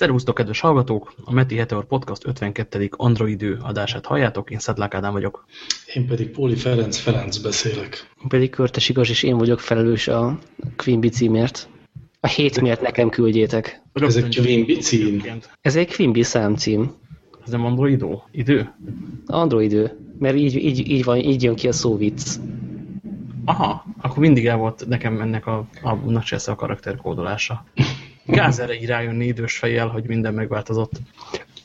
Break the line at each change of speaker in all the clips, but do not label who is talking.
Szervusztok, kedves hallgatók! A Meti Heteor Podcast 52. Androidő adását halljátok, én Szedlák Ádám vagyok.
Én pedig Póli Ferenc Ferenc beszélek.
Én pedig Körtes Igaz, és én vagyok felelős a Quimby címért. A hét miatt nekem küldjétek.
Ez egy Quimby cím?
Ez egy Quimby számcím.
Ez nem Androidó? Idő?
Androidő, mert így, így, így, van, így jön ki a szó vicc.
Aha, akkor mindig el volt nekem ennek a, a Nacsesz a karakterkódolása. Gáz erre így rájönni idős fejjel, hogy minden megváltozott.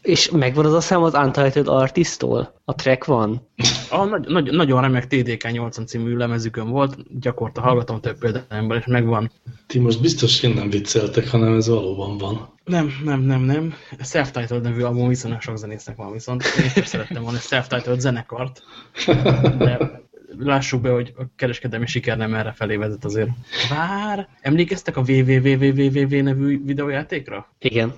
És megvan az a szám az Untitled Artist-tól? A track van?
A, nagy, nagy, nagyon remek TDK 80 című lemezükön volt, gyakorta hallgatom több példámból, és megvan.
Ti most biztos én nem vicceltek, hanem ez valóban van.
Nem, nem, nem, nem. Self-titled nevű album viszonylag sok zenésznek van viszont. Én is szerettem volna egy self-titled zenekart, de lássuk be, hogy a kereskedelmi siker nem erre felé vezet azért. Vár, emlékeztek a www nevű videójátékra?
Igen.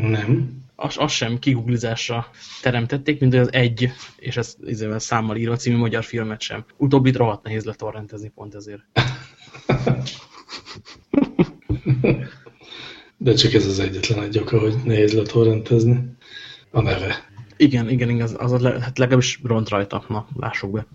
Nem.
Az, az sem kiguglizásra teremtették, mint az egy, és ez izével számmal írva című magyar filmet sem. Utóbbit rohadt nehéz letorrentezni pont ezért.
De csak ez az egyetlen egy oka, hogy nehéz letorrentezni. A neve.
Igen, igen, igen az, az le, hát legalábbis ront rajta, na, lássuk be.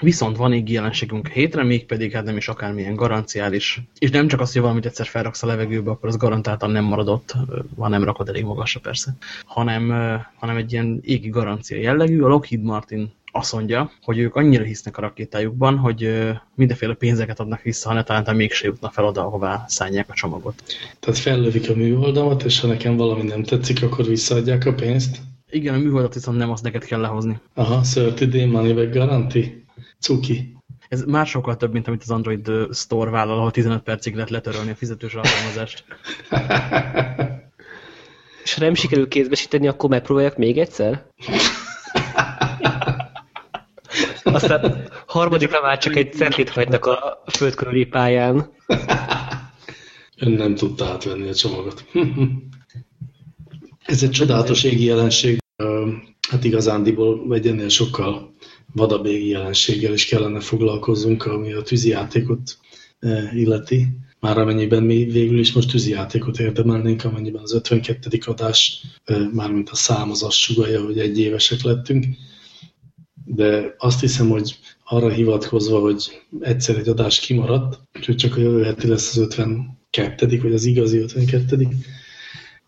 Viszont van egy jelenségünk hétre, mégpedig hát nem is akármilyen garanciális. És nem csak azt, hogy valamit egyszer felraksz a levegőbe, akkor az garantáltan nem maradott, ha nem rakod elég magasra persze, hanem, hanem egy ilyen égi garancia jellegű. A Lockheed Martin azt mondja, hogy ők annyira hisznek a rakétájukban, hogy mindenféle pénzeket adnak vissza, ha ne talán mégse jutna fel oda, ahová szállják a csomagot.
Tehát fellövik a műholdamat, és ha nekem valami nem tetszik, akkor visszaadják a pénzt?
Igen, a műholdat viszont nem azt neked kell lehozni.
Aha, 30 day money back guarantee. Cuki.
Ez már sokkal több, mint amit az Android Store vállal, ahol 15 percig lehet letörölni a fizetős alkalmazást.
És ha nem sikerül kézbesíteni, akkor megpróbálják még egyszer? Aztán harmadikra már csak egy centit hagynak a földkörüli pályán.
Ön nem tudta átvenni a csomagot. Ez egy csodálatos égi jelenség. Hát igazándiból egy ennél sokkal vadabb égi jelenséggel is kellene foglalkozzunk, ami a tűzijátékot illeti. Már amennyiben mi végül is most tűzijátékot érdemelnénk, amennyiben az 52. adás, mármint a szám az azt sugalja, hogy egy évesek lettünk. De azt hiszem, hogy arra hivatkozva, hogy egyszer egy adás kimaradt, úgyhogy csak a jövő heti lesz az 52. vagy az igazi 52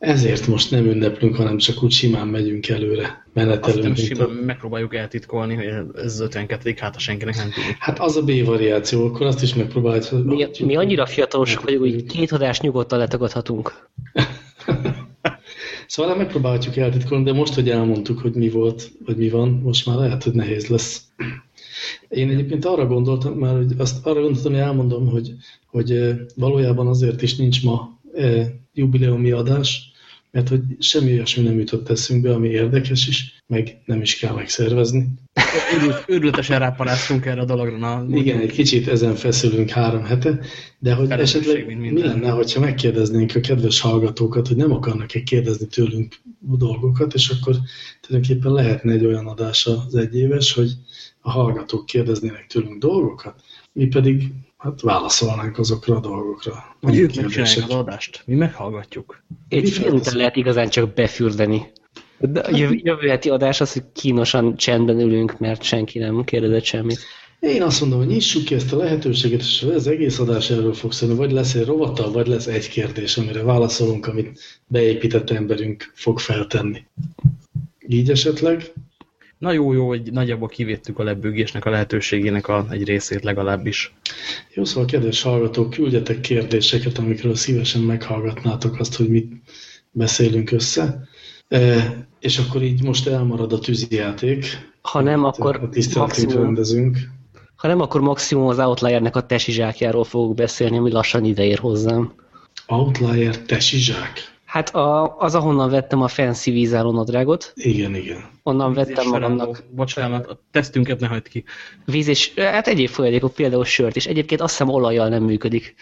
ezért most nem ünneplünk, hanem csak úgy simán megyünk előre, menetelünk.
Azt simán a... megpróbáljuk eltitkolni, hogy ez az 52 hát a senkinek nem tudjuk.
Hát az a B-variáció, akkor azt is megpróbáljuk.
Mi, mi annyira fiatalosak vagyunk, hogy két adás nyugodtan letagadhatunk.
szóval megpróbáljuk eltitkolni, de most, hogy elmondtuk, hogy mi volt, vagy mi van, most már lehet, hogy nehéz lesz. Én egyébként arra gondoltam, már hogy azt arra gondoltam, hogy elmondom, hogy, hogy valójában azért is nincs ma jubileumi adás, mert hogy semmi olyasmi nem jutott eszünkbe, ami érdekes is, meg nem is kell megszervezni.
Őrületesen ráparáztunk erre a dologra. Na,
Igen, egy kicsit ezen feszülünk három hete, de hogy esetleg mi lenne, hogyha megkérdeznénk a kedves hallgatókat, hogy nem akarnak-e kérdezni tőlünk dolgokat, és akkor tulajdonképpen lehetne egy olyan adás az egyéves, hogy a hallgatók kérdeznének tőlünk dolgokat, mi pedig hát válaszolnánk azokra a dolgokra.
Hogy ők megcsinálják az adást, mi meghallgatjuk.
Egy fél után lehet igazán csak befürdeni. De a jövő heti adás az, hogy kínosan csendben ülünk, mert senki nem kérdezett semmit.
Én azt mondom, hogy nyissuk ki ezt a lehetőséget, és az egész adás erről fog szólni, vagy lesz egy rovattal, vagy lesz egy kérdés, amire válaszolunk, amit beépített emberünk fog feltenni. Így esetleg?
Na jó, jó, hogy nagyjából kivédtük a lebőgésnek a lehetőségének a, egy részét legalábbis.
Jó, szóval kedves hallgatók, küldjetek kérdéseket, amikről szívesen meghallgatnátok azt, hogy mit beszélünk össze. E, és akkor így most elmarad a tűzijáték.
Ha nem, akkor
a maximum, rendezünk.
Ha nem, akkor maximum az Outliernek a tesizsákjáról fogok beszélni, ami lassan ideér hozzám.
Outlier tesizsák?
Hát a, az, ahonnan vettem a fancy vízálló nadrágot.
Igen, igen.
Onnan vettem magamnak.
Bocsánat, a tesztünket ne hagyd ki.
Víz és, hát egyéb folyadékok, például sört, és egyébként azt hiszem olajjal nem működik.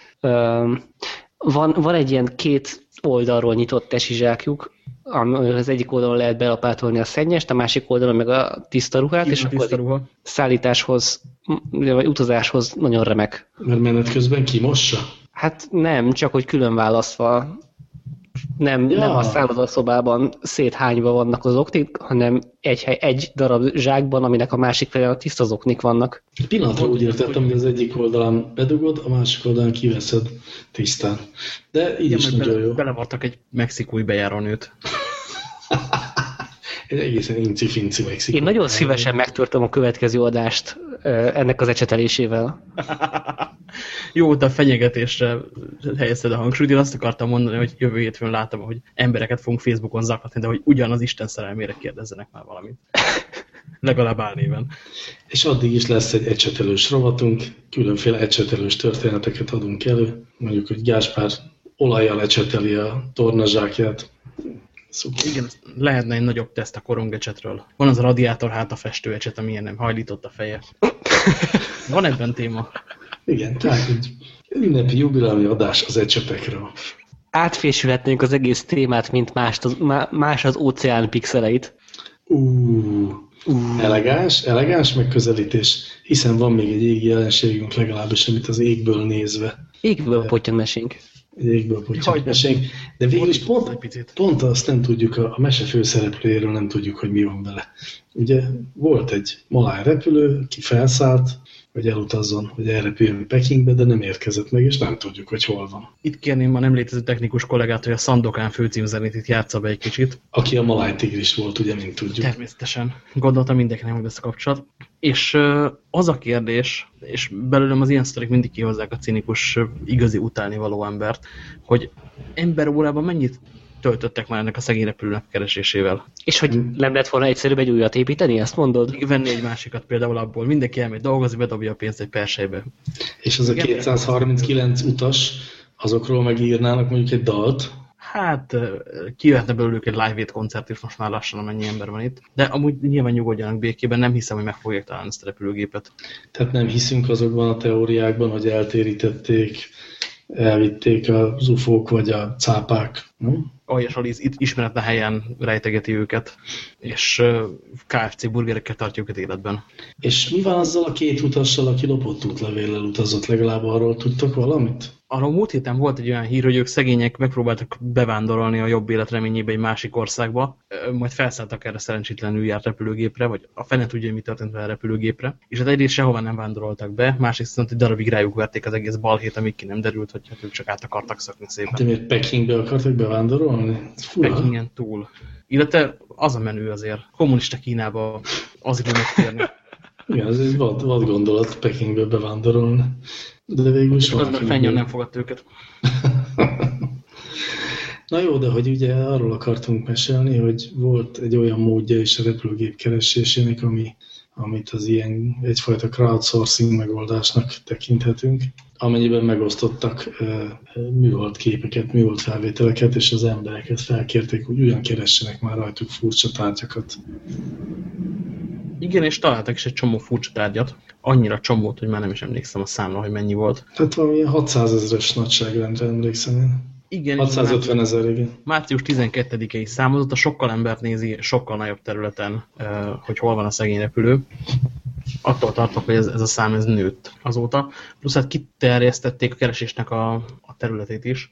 Van, van egy ilyen két oldalról nyitott tesizsákjuk, az egyik oldalon lehet belapátolni a szennyest, a másik oldalon meg a tiszta ruhát,
Ki
és
a tiszta ruha?
szállításhoz, vagy utazáshoz nagyon remek.
Mert menet közben kimossa?
Hát nem, csak hogy külön választva Nem,
Ja.
nem a szállodaszobában széthányva vannak az oknik, hanem egy, hely- egy darab zsákban, aminek a másik felén a tiszta oknik vannak.
Egy pillanatra úgy értettem, hogy az egyik oldalán bedugod, a másik oldalán kiveszed tisztán. De így
Igen,
is nagyon
bele,
jó.
belevartak egy mexikói bejárónőt.
Egy egészen inci-finci Mexikó.
Én nagyon szívesen megtörtem a következő adást ennek az ecsetelésével.
Jó, de a fenyegetésre helyezted a hangsúlyt. Én azt akartam mondani, hogy jövő hétfőn látom, hogy embereket fogunk Facebookon zaklatni, de hogy ugyanaz Isten szerelmére kérdezzenek már valamit. Legalább álnéven.
És addig is lesz egy ecsetelős rovatunk, különféle ecsetelős történeteket adunk elő. Mondjuk, hogy Gáspár olajjal ecseteli a tornazsákját. Szuper.
Igen, lehetne egy nagyobb teszt a korongecsetről. Van az a radiátor hátafestő ecset, amilyen nem hajlított a feje. Van ebben téma.
Igen, tehát egy ünnepi jubileumi adás az ecsetekről.
Átfésülhetnénk az egész témát, mint mást az, má- más az óceán pixeleit.
Uh, elegáns, elegáns megközelítés, hiszen van még egy égi jelenségünk legalábbis, amit az égből nézve,
Égből pottyan mesénk.
Egy égből
Jaj,
potyant de végül is pont,
picit.
pont azt nem tudjuk, a, a mese főszereplőjéről nem tudjuk, hogy mi van vele. Ugye volt egy maláj repülő, ki felszállt, hogy elutazzon, hogy elrepüljön Pekingbe, de nem érkezett meg, és nem tudjuk, hogy hol van.
Itt kérném a nem létező technikus kollégát, hogy a Szandokán főcímzenét itt játsza be egy kicsit.
Aki a maláj tigris volt, ugye, mint tudjuk.
Természetesen. Gondoltam mindenkinek meg lesz a kapcsolat. És az a kérdés, és belőlem az ilyen sztorik mindig kihozzák a cinikus, igazi utálnivaló embert, hogy emberórában mennyit töltöttek már ennek a szegény repülőnek keresésével.
És hogy nem lett volna egyszerűbb egy újat építeni, ezt mondod?
Venni egy másikat például abból, mindenki elmegy dolgozni, bedobja a pénzt egy persejbe.
És az a
Igen.
239 utas, azokról megírnának mondjuk egy dalt,
Hát ö, ki lehetne belőlük egy live aid koncert is most már lassan, amennyi ember van itt. De amúgy nyilván nyugodjanak békében, nem hiszem, hogy meg fogják találni ezt a repülőgépet.
Tehát nem hiszünk azokban a teóriákban, hogy eltérítették, elvitték az ufók vagy a cápák. Nem?
Aljas Aliz itt ismeretlen helyen rejtegeti őket, és KFC burgerekkel tartja őket életben.
És mi van azzal a két utassal, aki lopott útlevéllel utazott? Legalább arról tudtok valamit?
Arról múlt héten volt egy olyan hír, hogy ők szegények megpróbáltak bevándorolni a jobb élet reményébe egy másik országba, majd felszálltak erre szerencsétlenül járt repülőgépre, vagy a fene tudja, mi történt vele a repülőgépre, és hát egyrészt sehova nem vándoroltak be, másrészt viszont egy darabig rájuk verték az egész balhét, amíg ki nem derült, hogy hát ők csak át akartak szökni szépen.
De miért Pekingbe akartak bevándorolni? Fura.
Pekingen túl. Illetve az a menő azért. Kommunista Kínába az idő megtérni.
Igen, ez egy vad, vad gondolat Pekingbe bevándorolni. De végül is
fennyen
meg-
nem fogadta őket.
Na jó, de hogy ugye arról akartunk mesélni, hogy volt egy olyan módja is a repülőgép keresésének, ami, amit az ilyen egyfajta crowdsourcing megoldásnak tekinthetünk, amennyiben megosztottak műhold képeket, műhold felvételeket, és az embereket felkérték, hogy ugyan keressenek már rajtuk furcsa tárgyakat.
Igen, és találtak is egy csomó furcsa tárgyat. Annyira csomót, hogy már nem is emlékszem a számra, hogy mennyi volt.
Tehát valamilyen 600 ezeres nagyságrendre emlékszem én.
Igen,
650 ezer, igen.
március 12-i számozott, a sokkal embert nézi sokkal nagyobb területen, hogy hol van a szegény repülő. Attól tartok, hogy ez, ez a szám ez nőtt azóta. Plusz hát kiterjesztették a keresésnek a, a területét is.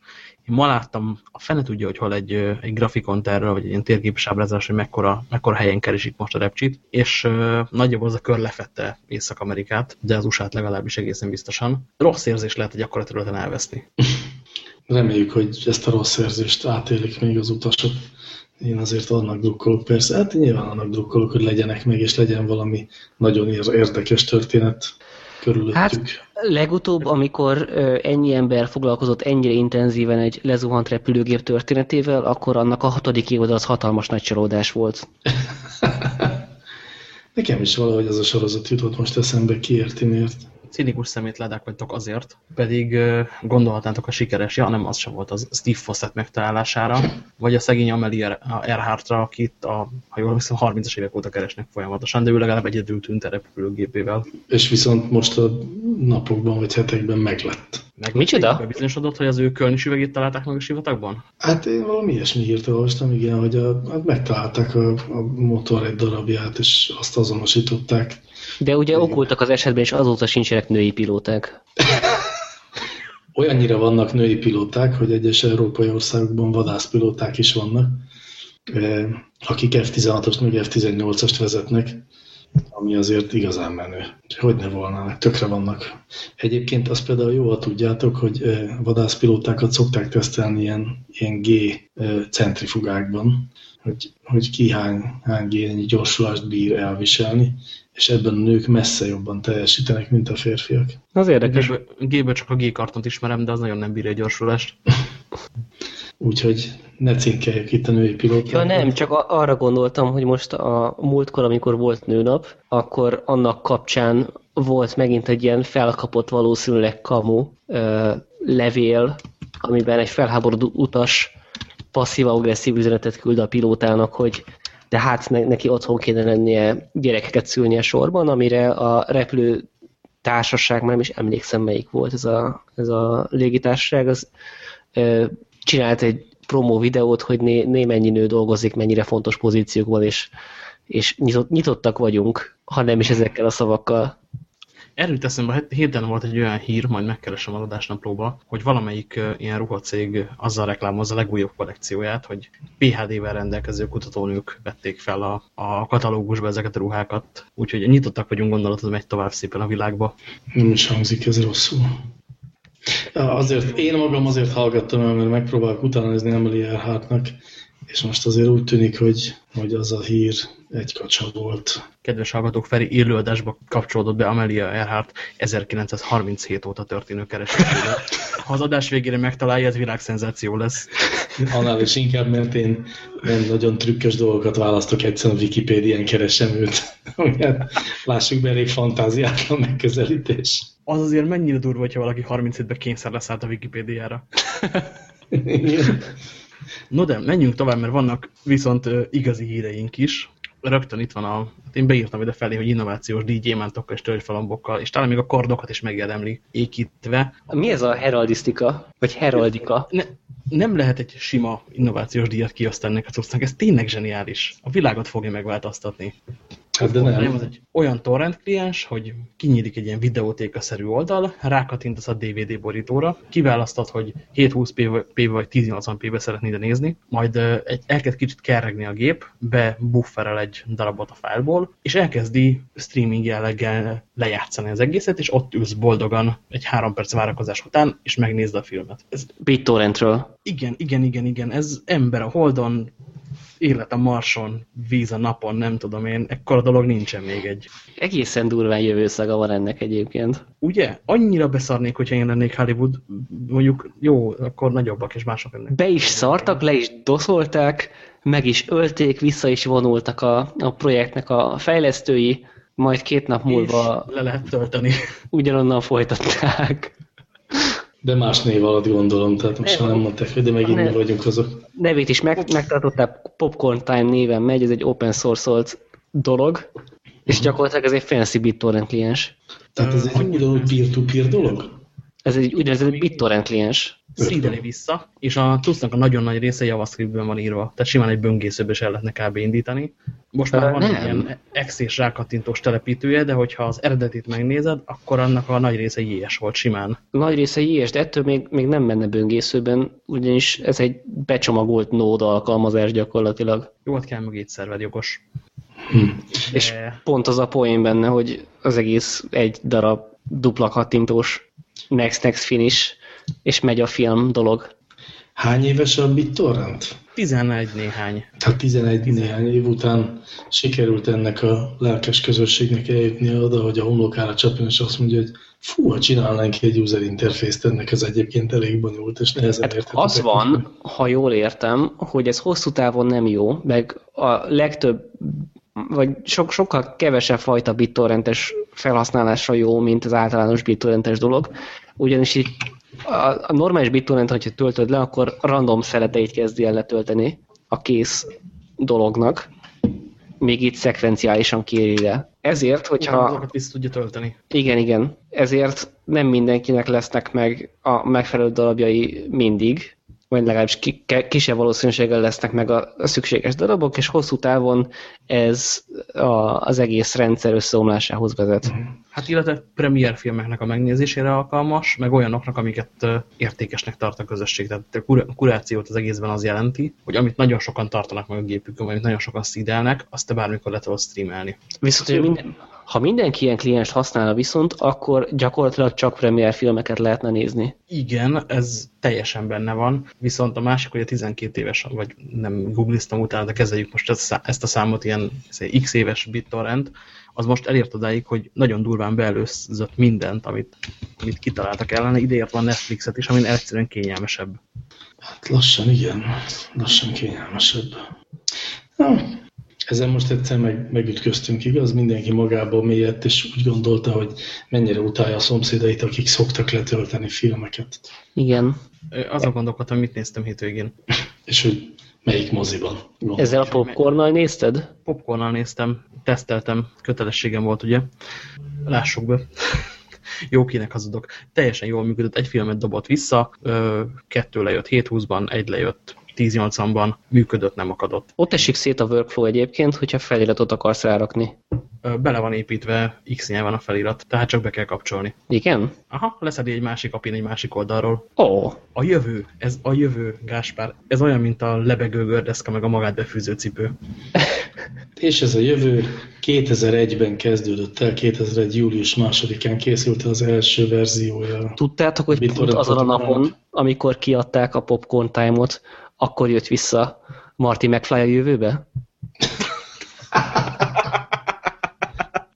Én ma láttam, a fene tudja, hogy hol egy, egy grafikont erről, vagy egy ilyen térképes ábrázolás, hogy mekkora, mekkora helyen keresik most a repcsit, és ö, nagyjából az a kör lefette Észak-Amerikát, de az USA-t legalábbis egészen biztosan. Rossz érzés lehet egy akkora területen elveszni.
Reméljük, hogy ezt a rossz érzést átélik még az utasok. Én azért annak drukkolok, persze. Hát nyilván annak drukkolok, hogy legyenek meg, és legyen valami nagyon ér- érdekes történet körülöttük.
Hát legutóbb, amikor ennyi ember foglalkozott ennyire intenzíven egy lezuhant repülőgép történetével, akkor annak a hatodik évad az hatalmas nagy csalódás volt.
Nekem is valahogy az a sorozat jutott most eszembe, ki érti miért.
Cinikus szemétledák vagytok azért, pedig gondolhatnátok a sikeres, ja nem, az sem volt az Steve Fossett megtalálására, vagy a szegény Amelie Earhartra, akit a, ha jól hiszem, 30-as évek óta keresnek folyamatosan, de ő legalább egyedül tűnt a repülőgépével.
És viszont most a napokban vagy hetekben meglett.
Meg
Micsoda?
Bebizonyosodott, hogy az ő kölni süvegét találták meg a sivatagban?
Hát én valami ilyesmi hírt olvastam, igen, hogy a, hát megtalálták a, a motor egy darabját, és azt azonosították.
De ugye okultak az esetben, és azóta sincsenek női pilóták.
olyannyira vannak női pilóták, hogy egyes európai országokban vadászpilóták is vannak, akik F-16-ost, meg F-18-ast vezetnek, ami azért igazán menő. Hogy ne volnának, tökre vannak. Egyébként azt például jó, ha tudjátok, hogy vadászpilótákat szokták tesztelni ilyen, ilyen G centrifugákban, hogy, hogy ki hány, hány G gyorsulást bír elviselni, és ebben a nők messze jobban teljesítenek, mint a férfiak.
Az érdekes. G-ből csak a G-kartont ismerem, de az nagyon nem bír egy gyorsulást.
Úgyhogy ne cinkeljek itt a női pilótákat.
Ja nem, csak arra gondoltam, hogy most a múltkor, amikor volt nőnap, akkor annak kapcsán volt megint egy ilyen felkapott valószínűleg kamu ö, levél, amiben egy felháborodó utas passzív-agresszív üzenetet küld a pilótának, hogy de hát neki otthon kéne lennie gyerekeket szülnie sorban, amire a repülő társaság, már nem is emlékszem melyik volt ez a, ez a légitársaság, az csinált egy promó videót, hogy né, né mennyi nő dolgozik, mennyire fontos pozíciókban, és, és nyitott, nyitottak vagyunk, ha nem is ezekkel a szavakkal.
Erről teszem, hogy héten volt egy olyan hír, majd megkeresem az adásnaplóba, hogy valamelyik ilyen ruhacég azzal reklámozza a legújabb kollekcióját, hogy PHD-vel rendelkező kutatónők vették fel a, a katalógusba ezeket a ruhákat. Úgyhogy nyitottak vagyunk, gondolatod, megy tovább szépen a világba.
Nem is hangzik ez rosszul. Azért, én magam azért hallgattam el, mert megpróbálok utána nézni Emily Earhartnak, és most azért úgy tűnik, hogy, hogy az a hír egy kacsa volt.
Kedves hallgatók, Feri élőadásba kapcsolódott be Amelia Earhart 1937 óta történő keresésére. Ha az adás végére megtalálja, ez világszenzáció lesz.
Annál is inkább, mert én nem nagyon trükkös dolgokat választok, egyszerűen a Wikipédián keresem őt. Lássuk be, elég fantáziátlan megközelítés.
Az azért mennyire durva, hogyha valaki 37-ben kényszer leszállt a Wikipédiára. No de, menjünk tovább, mert vannak viszont igazi híreink is. Rögtön itt van a... Hát én beírtam ide felé, hogy innovációs díjgyémántokkal és tölgyfalambokkal, és talán még a kardokat is megérdemli ékítve.
Mi ez a heraldisztika? Vagy heraldika?
Ne, nem lehet egy sima innovációs díjat kiosztani ennek a cuccnak, ez tényleg zseniális. A világot fogja megváltoztatni. Hát de nem. Ez egy olyan torrent kliens, hogy kinyílik egy ilyen videótékaszerű oldal, rákattintasz a DVD borítóra, kiválasztod, hogy 720p vagy 1080p-be szeretnéd nézni, majd egy, elkezd kicsit kerregni a gép, bebufferel egy darabot a fájlból, és elkezdi streaming jelleggel lejátszani az egészet, és ott ülsz boldogan egy három perc várakozás után, és megnézd a filmet.
Ez BitTorrentről.
Igen, igen, igen, igen. Ez ember a Holdon, élet a Marson, víz a napon, nem tudom én, ekkora dolog nincsen még egy.
Egészen durván jövőszaga van ennek egyébként.
Ugye? Annyira beszarnék, hogyha én lennék Hollywood, mondjuk jó, akkor nagyobbak és mások ennek.
Be is szartak, le is doszolták, meg is ölték, vissza is vonultak a, a projektnek a fejlesztői, majd két nap múlva
és le lehet tölteni.
Ugyanonnan folytatták.
De más név alatt gondolom, tehát most nem, nem mondták, de megint mi vagyunk azok.
Nevét is meg, megtartották, Popcorn Time néven megy, ez egy open source dolog, és gyakorlatilag ez egy fancy BitTorrent kliens.
Tehát ez egy ugyanúgy peer-to-peer dolog?
Ez egy úgynevezett BitTorrent kliens.
Szídeli vissza, és a tusznak a nagyon nagy része JavaScriptben van írva. Tehát simán egy böngészőbe is el lehetne kb. indítani. Most már van nem. egy ilyen X és rákattintós telepítője, de hogyha az eredetit megnézed, akkor annak a nagy része JS volt simán.
Nagy része JS, de ettől még, még nem menne böngészőben, ugyanis ez egy becsomagolt nód alkalmazás gyakorlatilag.
Jó, ott kell mögé szerved, jogos.
Hm. De... És pont az a poén benne, hogy az egész egy darab dupla kattintós next-next finish, és megy a film dolog.
Hány éves a BitTorrent?
11 néhány.
Tehát 11 néhány év után sikerült ennek a lelkes közösségnek eljutni oda, hogy a homlokára csapjon, és azt mondja, hogy fú, ha csinálnánk egy user interfészt, ennek ez egyébként elég bonyolult, és nehezen hát érthető.
Az van, ha jól értem, hogy ez hosszú távon nem jó, meg a legtöbb vagy sok, sokkal kevesebb fajta bittorrentes felhasználásra jó, mint az általános bittorrentes dolog, ugyanis így a, a normális BitTorrent, hogyha töltöd le, akkor random szeleteit kezdi el letölteni a kész dolognak, még itt szekvenciálisan kéri le. Ezért, hogyha...
Azokat vissza tudja tölteni.
Igen, igen. Ezért nem mindenkinek lesznek meg a megfelelő darabjai mindig, vagy legalábbis ki, kisebb valószínűséggel lesznek meg a, a szükséges darabok, és hosszú távon ez a, az egész rendszer összeomlásához vezet.
Mhm. Hát illetve premier filmeknek a megnézésére alkalmas, meg olyanoknak, amiket értékesnek tart a közösség. Tehát a kurációt az egészben az jelenti, hogy amit nagyon sokan tartanak meg a gépükön, vagy amit nagyon sokan szídelnek, azt te bármikor le tudod streamelni.
Viszont, hogy minden, ha mindenki ilyen kliens használna viszont, akkor gyakorlatilag csak premier filmeket lehetne nézni.
Igen, ez teljesen benne van, viszont a másik, hogy a 12 éves, vagy nem googliztam utána, de kezeljük most ezt a számot, ilyen x éves BitTorrent, az most elért odáig, hogy nagyon durván beelőzött mindent, amit, amit kitaláltak ellene. Ideért van Netflixet is, amin egyszerűen kényelmesebb.
Hát lassan igen, lassan kényelmesebb. Na, ezen most egyszer meg, megütköztünk, igaz? Mindenki magából mélyett, és úgy gondolta, hogy mennyire utálja a szomszédait, akik szoktak letölteni filmeket.
Igen.
Azon gondolkodtam, mit néztem hétvégén.
és hogy melyik moziban.
Gondolom. Ezzel a popcornnal nézted?
Popcornnal néztem, teszteltem, kötelességem volt, ugye? Lássuk be. Jó kinek hazudok. Teljesen jól működött, egy filmet dobott vissza, kettő lejött 7-20-ban, egy lejött 10-80-ban működött, nem akadott.
Ott esik szét a workflow egyébként, hogyha feliratot akarsz rárakni.
Bele van építve X nyelven a felirat, tehát csak be kell kapcsolni.
Igen?
Aha, leszedi egy másik apin egy másik oldalról.
Ó. Oh.
A jövő, ez a jövő, Gáspár. Ez olyan, mint a lebegő gördeszka, meg a magát befűző cipő.
És ez a jövő 2001-ben kezdődött el, 2001. július másodikán készült az első verziója.
Tudtátok, hogy pont azon a napon, amikor kiadták a Popcorn Time-ot, akkor jött vissza Marty McFly a jövőbe?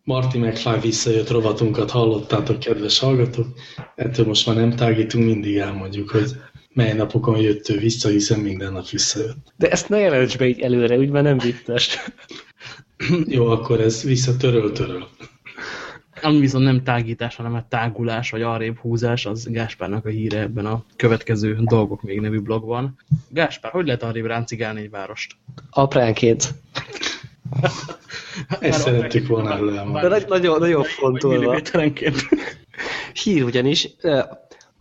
Marty McFly visszajött rovatunkat hallottátok, kedves hallgatók. Ettől most már nem tágítunk, mindig elmondjuk, hogy mely napokon jött ő vissza, hiszen minden nap visszajött.
De ezt ne jelentsd be így előre, úgy már nem vicces.
Jó, akkor ez vissza töröl-töröl.
Ami viszont nem tágítás, hanem a tágulás, vagy arrébb húzás, az Gáspárnak a híre ebben a következő Dolgok még nevű blogban. Gáspár, hogy lehet arrébb ráncigálni egy várost?
Apránként.
Ezt szerettük volna.
De nagyon, nagyon fontolva. Hír ugyanis,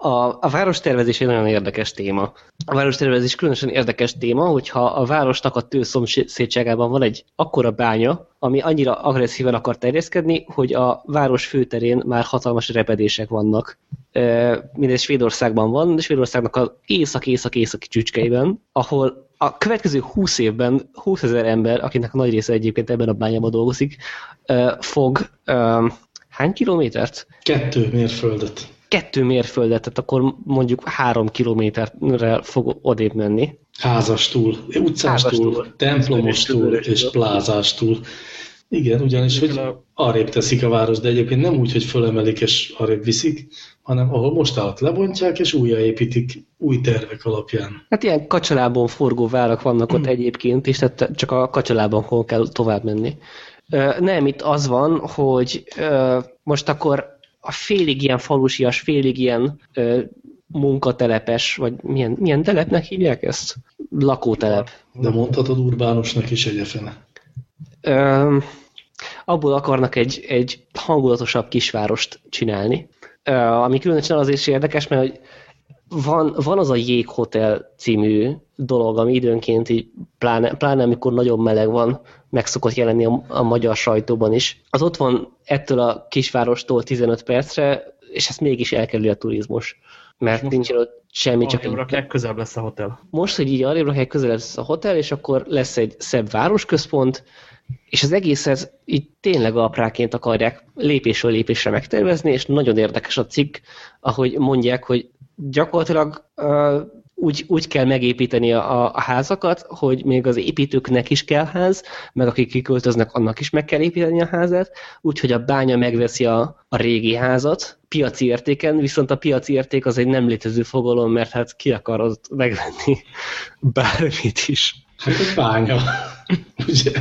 a, a várostervezés egy nagyon érdekes téma. A várostervezés különösen érdekes téma, hogyha a városnak a tő szomszédságában van egy akkora bánya, ami annyira agresszíven akar terjeszkedni, hogy a város főterén már hatalmas repedések vannak. Mindez Svédországban van, de Svédországnak az észak-észak-északi csücskeiben, ahol a következő 20 évben 20 ezer ember, akinek a nagy része egyébként ebben a bányában dolgozik, fog hány kilométert?
Kettő mérföldet
kettő mérföldet, tehát akkor mondjuk három kilométerre fog odébb menni.
Házastúl, utcástúl, templomostúl és plázástúl. Igen, ugyanis, hogy arrébb teszik a város, de egyébként nem úgy, hogy fölemelik és arrébb viszik, hanem ahol most állat lebontják, és újjáépítik új tervek alapján.
Hát ilyen kacsalában forgó várak vannak ott egyébként is, tehát csak a kacsalában kell tovább menni. Nem, itt az van, hogy most akkor a félig ilyen falusias, félig ilyen ö, munkatelepes, vagy milyen, milyen telepnek hívják ezt? Lakótelep.
De mondhatod urbánusnak is egyefene.
Ö, abból akarnak egy, egy hangulatosabb kisvárost csinálni. Ö, ami különösen azért is érdekes, mert hogy van, van az a Jéghotel című dolog, ami időnként így, pláne, pláne amikor nagyon meleg van, meg szokott jelenni a, a magyar sajtóban is. Az ott van ettől a kisvárostól 15 percre, és ezt mégis elkerüli a turizmus. Mert most nincs ott semmi, csak
egy... rakják, közel lesz a hotel.
Most, hogy így arrébb rakják, közel lesz a hotel, és akkor lesz egy szebb városközpont, és az egészet így tényleg apráként akarják lépésről lépésre megtervezni, és nagyon érdekes a cikk, ahogy mondják, hogy gyakorlatilag uh, úgy, úgy kell megépíteni a, a házakat, hogy még az építőknek is kell ház, meg akik kiköltöznek, annak is meg kell építeni a házat, úgyhogy a bánya megveszi a, a régi házat piaci értéken, viszont a piaci érték az egy nem létező fogalom, mert hát ki akarod megvenni bármit is.
Hát egy bánya, ugye?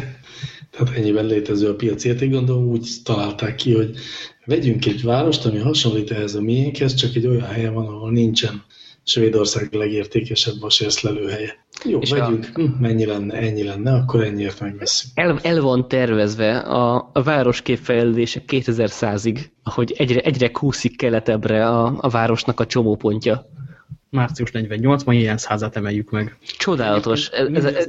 Tehát ennyiben létező a piaci érték, gondolom úgy találták ki, hogy vegyünk egy várost, ami hasonlít ehhez a miénkhez, csak egy olyan helyen van, ahol nincsen Svédország legértékesebb vasérszlelőhelye. Jó, és vegyünk, a... Hm, mennyi lenne, ennyi lenne, akkor ennyiért megveszünk.
El, el van tervezve a, a városkép fejlődése 2100-ig, ahogy egyre, egyre kúszik keletebbre a, a városnak a csomópontja.
Március 48, ma ilyen százát emeljük meg.
Csodálatos. Ez, ez, ez,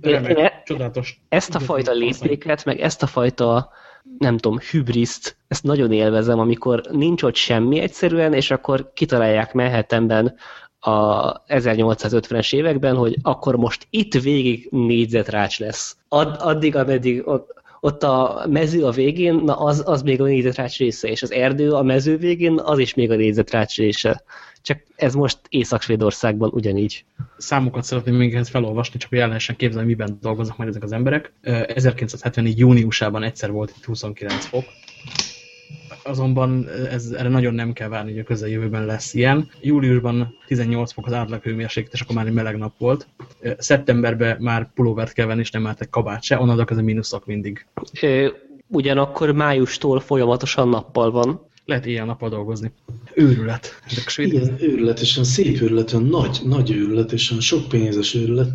Remek,
én-
csodálatos.
ezt a fajta léptéket, meg ezt a fajta, nem tudom, hübriszt, ezt nagyon élvezem, amikor nincs ott semmi egyszerűen, és akkor kitalálják Manhattanben a 1850-es években, hogy akkor most itt végig négyzetrács lesz. Ad, addig, ameddig ott, ott a mező a végén, na az, az még a négyzetrács része, és az erdő a mező végén, az is még a négyzetrács része. Csak ez most Észak-Svédországban ugyanígy.
Számokat szeretném még ehhez felolvasni, csak hogy el lehessen képzelni, miben dolgoznak majd ezek az emberek. Ö, 1974. júniusában egyszer volt itt 29 fok, azonban ez, erre nagyon nem kell várni, hogy a közeljövőben lesz ilyen. Júliusban 18 fok az átlag hőmérséklet, és akkor már egy meleg nap volt. Szeptemberben már pulóvert kell venni, és nem már egy kabát se, onnantól ez a mínuszok mindig.
Ugyanakkor májustól folyamatosan nappal van.
Lehet ilyen-nappal dolgozni. Őrület. Ezek a svédek.
Igen, őrület, és olyan szép őrület, olyan nagy, nagy őrület, és olyan sok pénzes őrület.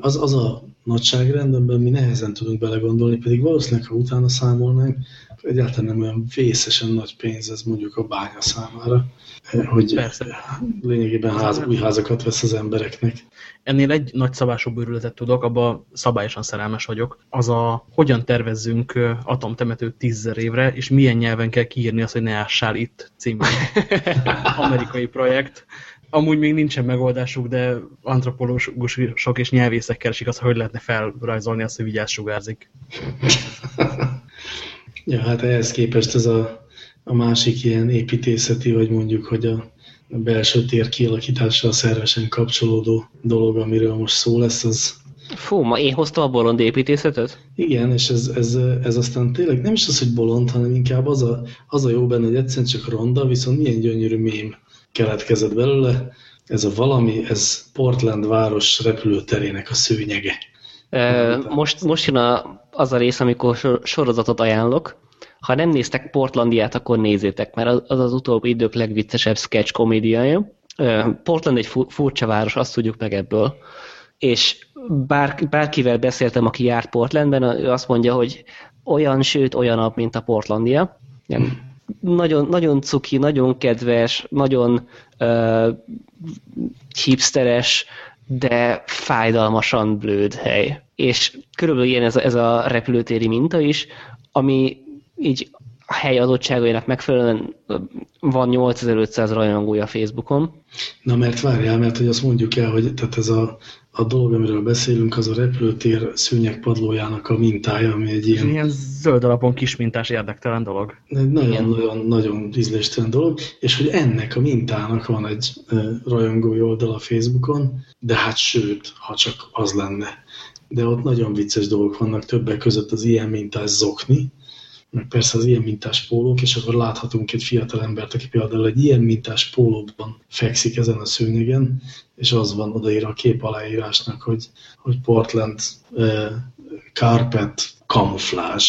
Az, az a nagyságrend, amiben mi nehezen tudunk belegondolni, pedig valószínűleg, ha utána számolnánk, egyáltalán nem olyan vészesen nagy pénz ez mondjuk a bánya számára, eh, hogy
Persze.
lényegében ház, új házakat vesz az embereknek.
Ennél egy nagy szabású őrületet tudok, abba szabályosan szerelmes vagyok. Az a, hogyan tervezzünk atomtemetőt tízzer évre, és milyen nyelven kell kiírni azt, hogy ne ássál itt című amerikai projekt. Amúgy még nincsen megoldásuk, de antropológusok és nyelvészek keresik azt, hogy lehetne felrajzolni azt, hogy vigyázz sugárzik.
Ja, hát ehhez képest ez a, a másik ilyen építészeti, vagy mondjuk, hogy a a belső tér kialakítással szervesen kapcsolódó dolog, amiről most szó lesz, az
Fú, ma én hoztam a bolond építészetet?
igen, és ez, ez, ez aztán tényleg nem is az, hogy bolond, hanem inkább az a, az a jó benne, hogy egyszerűen csak ronda, viszont milyen gyönyörű mém keletkezett belőle. Ez a valami, ez Portland város repülőterének a szőnyege.
Most, most jön a, az a rész, amikor sor- sorozatot ajánlok. Ha nem néztek Portlandiát, akkor nézzétek, mert az az, utóbbi idők legviccesebb sketch komédiája. Portland egy fu- furcsa város, azt tudjuk meg ebből. És bár, bárkivel beszéltem, aki járt Portlandben, ő azt mondja, hogy olyan, sőt olyanabb, mint a Portlandia. Nem. Nagyon, nagyon cuki, nagyon kedves, nagyon uh, hipsteres, de fájdalmasan blőd hely. És körülbelül ilyen ez a, ez a repülőtéri minta is, ami így a hely adottságainak megfelelően van 8500 rajongója Facebookon.
Na mert várjál, mert hogy azt mondjuk el, hogy tehát ez a, a dolog, amiről beszélünk, az a repülőtér szőnyegpadlójának a mintája, ami egy ilyen
Ilyen zöld alapon kismintás érdektelen dolog.
nagyon-nagyon ízléstelen dolog, és hogy ennek a mintának van egy rajongói oldal a Facebookon, de hát sőt, ha csak az lenne. De ott nagyon vicces dolgok vannak, többek között az ilyen mintás zokni, meg persze az ilyen mintás pólók, és akkor láthatunk egy fiatal embert, aki például egy ilyen mintás pólóban fekszik ezen a szőnyegen, és az van odaírva a kép aláírásnak, hogy, hogy Portland uh, Carpet Camouflage,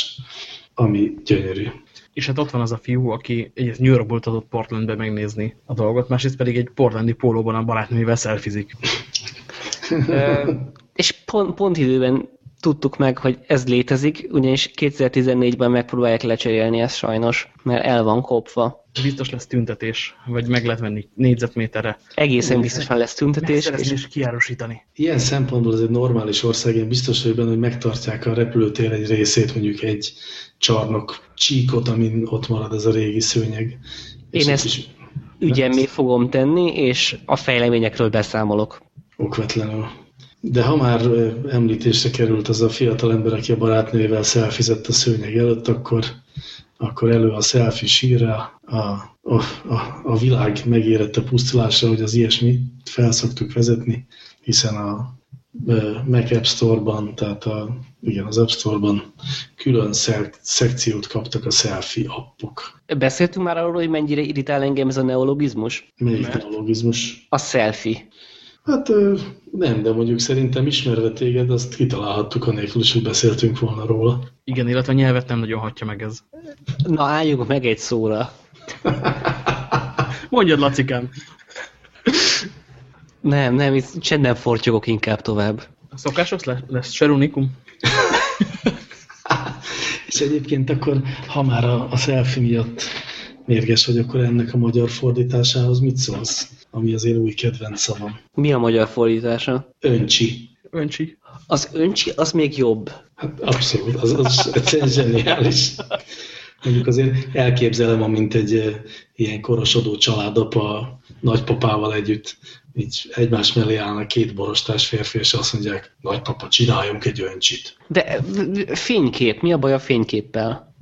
ami gyönyörű.
És hát ott van az a fiú, aki egy New Yorkból tudott Portlandbe megnézni a dolgot, másrészt pedig egy portlandi pólóban a barátnővel szelfizik.
Ö, és pont, pont időben tudtuk meg, hogy ez létezik, ugyanis 2014-ben megpróbálják lecserélni ezt sajnos, mert el van kopva.
Biztos lesz tüntetés, vagy meg lehet venni négyzetméterre.
Egészen biztosan lesz tüntetés, és
kiárusítani.
Ilyen szempontból ez egy normális ország, én biztos vagyok benne, hogy megtartják a repülőtér egy részét, mondjuk egy csarnok csíkot, amin ott marad ez a régi szőnyeg.
Én ezt-
kis
ügyemmé fogom tenni, és a fejleményekről beszámolok.
okvetlenül. De ha már említésre került az a fiatal ember, aki a barátnőjével szelfizett a szőnyeg előtt, akkor, akkor elő a selfie sírra, a, a, a, a világ megérette pusztulásra, hogy az ilyesmi felszoktuk vezetni, hiszen a Mac App Store-ban, tehát a, igen, az App Store-ban külön szek, szekciót kaptak a selfie appok.
Beszéltünk már arról, hogy mennyire irritál engem ez a neologizmus?
Melyik
Mert?
neologizmus?
A selfie.
Hát nem, de mondjuk szerintem ismerve téged, azt kitalálhattuk anélkül is, hogy beszéltünk volna róla.
Igen, illetve a nyelvet nem nagyon hatja meg ez.
Na, álljunk meg egy szóra.
Mondjad, Lacikám!
Nem, nem, itt csendben fortyogok inkább tovább.
Szokásos lesz, lesz serunikum?
És egyébként akkor, ha már a, a selfie miatt mérges vagy, akkor ennek a magyar fordításához mit szólsz? Ami az én új kedvenc szavam.
Mi a magyar fordítása?
Öncsi.
Öncsi.
Az öncsi, az még jobb.
Hát abszolút, az, az egyszerűen zseniális. Mondjuk azért elképzelem, amint egy e, ilyen korosodó családapa nagypapával együtt így egymás mellé állnak két borostás férfi, és azt mondják, nagypapa, csináljunk egy öncsit.
De fénykép, mi a baj a fényképpel?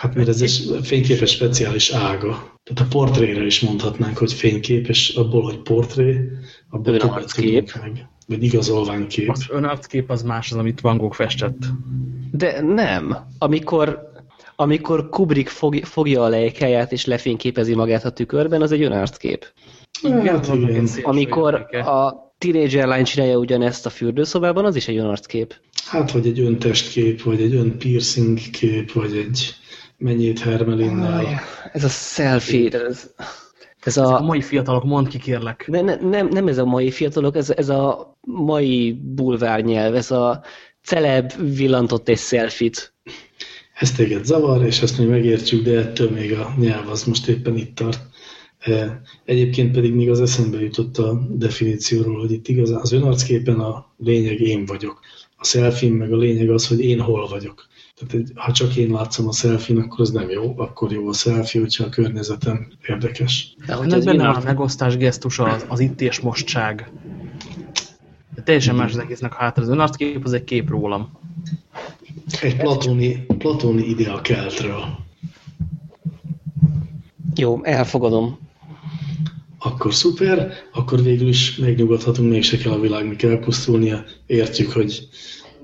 Hát mert ez egy fényképes speciális ága. Tehát a portréra is mondhatnánk, hogy fénykép, és abból, hogy portré, abból többet tudunk meg. Vagy igazolványkép.
Az önarckép az más, az, amit Van Gogh festett.
De nem. Amikor, amikor Kubrick fog, fogja a lejkáját és lefényképezi magát a tükörben, az egy önarckép.
Hát, igen.
Amikor a Teenager Line csinálja ugyanezt a fürdőszobában, az is egy önarckép.
Hát, vagy egy öntestkép, vagy egy ön piercing kép, vagy egy mennyét Hermelinnel.
Ez a selfie, ez,
ez a, a mai fiatalok, mond ki kérlek.
Ne, ne, nem, nem ez a mai fiatalok, ez, ez a mai bulvár nyelv, ez a celeb villantott egy selfit.
Ez téged zavar, és ezt még megértjük, de ettől még a nyelv az most éppen itt tart. E, egyébként pedig még az eszembe jutott a definícióról, hogy itt igazán az önarcképen a lényeg én vagyok. A selfie meg a lényeg az, hogy én hol vagyok. Tehát ha csak én látszom a szelfin, akkor az nem jó, akkor jó a szelfi, hogyha a környezetem érdekes.
De hogy ez benne a megosztás gesztus, az, az itt és mostság. De teljesen más az egésznek a hátra. Az önarckép az egy kép rólam.
Egy platóni, platóni ide a keltről.
Jó, elfogadom.
Akkor szuper, akkor végül is megnyugodhatunk, mégse kell a világnak elpusztulnia. Értjük, hogy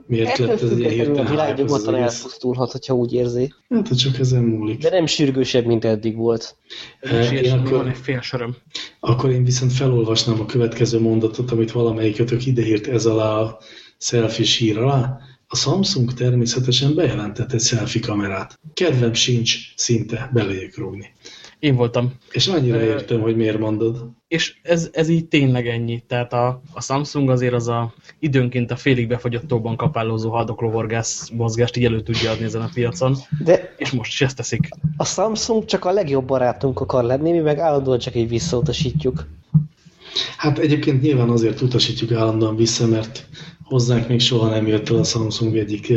Miért lett ez ilyen
hirtelen? A világ nyugodtan elpusztulhat, hogyha úgy érzi.
Hát, hogy csak ezen múlik.
De nem sürgősebb, mint eddig volt.
E, én akkor, egy fél söröm.
Akkor én viszont felolvasnám a következő mondatot, amit valamelyikötök ideírt ez alá a selfie sír alá. A Samsung természetesen bejelentett egy selfie kamerát. Kedvem sincs szinte beléjük rúgni.
Én voltam.
És annyira értem, hogy miért mondod.
És ez, ez így tényleg ennyi. Tehát a, a Samsung azért az a időnként a félig befagyott tóban kapálózó haldoklóhorgász mozgást így elő tudja adni ezen a piacon. De és most is ezt teszik.
A Samsung csak a legjobb barátunk akar lenni, mi meg állandóan csak így visszautasítjuk.
Hát egyébként nyilván azért utasítjuk állandóan vissza, mert hozzánk még soha nem jött el a Samsung egyik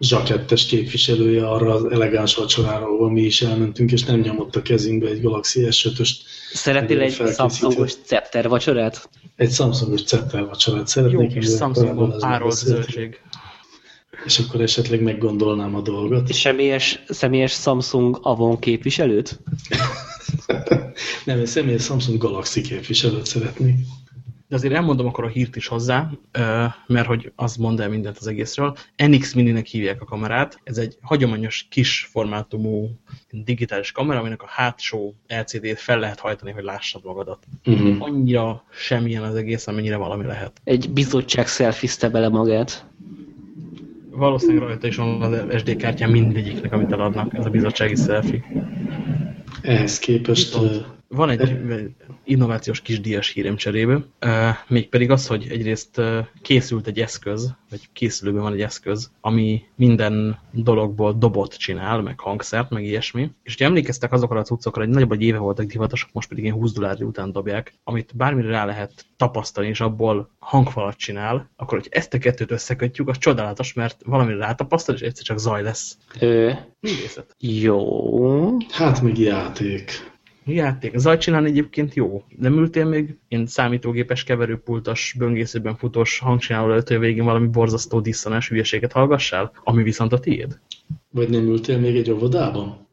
zsakettes képviselője arra az elegáns vacsorára, ahol mi is elmentünk, és nem nyomott a kezünkbe egy Galaxy S5-öst.
Szeretnél egy Samsungos Scepter vacsorát?
Egy Samsungos Scepter vacsorát szeretnék.
Jó kis Samsungon párolt zöldség.
És akkor esetleg meggondolnám a dolgot.
És személyes, személyes Samsung Avon képviselőt?
nem, egy személyes Samsung Galaxy képviselőt szeretnék.
De azért elmondom akkor a hírt is hozzá, mert hogy az mond el mindent az egészről. NX Mini-nek hívják a kamerát. Ez egy hagyományos kis formátumú digitális kamera, aminek a hátsó LCD-t fel lehet hajtani, hogy lássad magadat. Uh mhm. -huh. Annyira semmilyen az egész, amennyire valami lehet.
Egy bizottság szelfizte bele magát.
Valószínűleg rajta is van az SD kártyán mindegyiknek, amit eladnak, ez a bizottsági selfie.
Ehhez képest... Viszont
van egy innovációs kisdíjas hírem cserébe, mégpedig az, hogy egyrészt készült egy eszköz, vagy készülőben van egy eszköz, ami minden dologból dobot csinál, meg hangszert, meg ilyesmi. És ha emlékeztek azokra a cuccokra, hogy nagyobb egy éve voltak divatosak, most pedig ilyen 20 dollárri után dobják, amit bármire rá lehet tapasztalni, és abból hangfalat csinál, akkor hogy ezt a kettőt összekötjük, az csodálatos, mert valamire rátapasztal, és egyszer csak zaj lesz.
Ö, Jó.
Hát még játék
játék. A zajt csinálni egyébként jó. Nem ültél még ilyen számítógépes keverőpultos, böngészőben futós hangcsináló előtt, hogy végén valami borzasztó disszonás hülyeséget hallgassál, ami viszont a tiéd?
Vagy nem ültél még egy óvodában?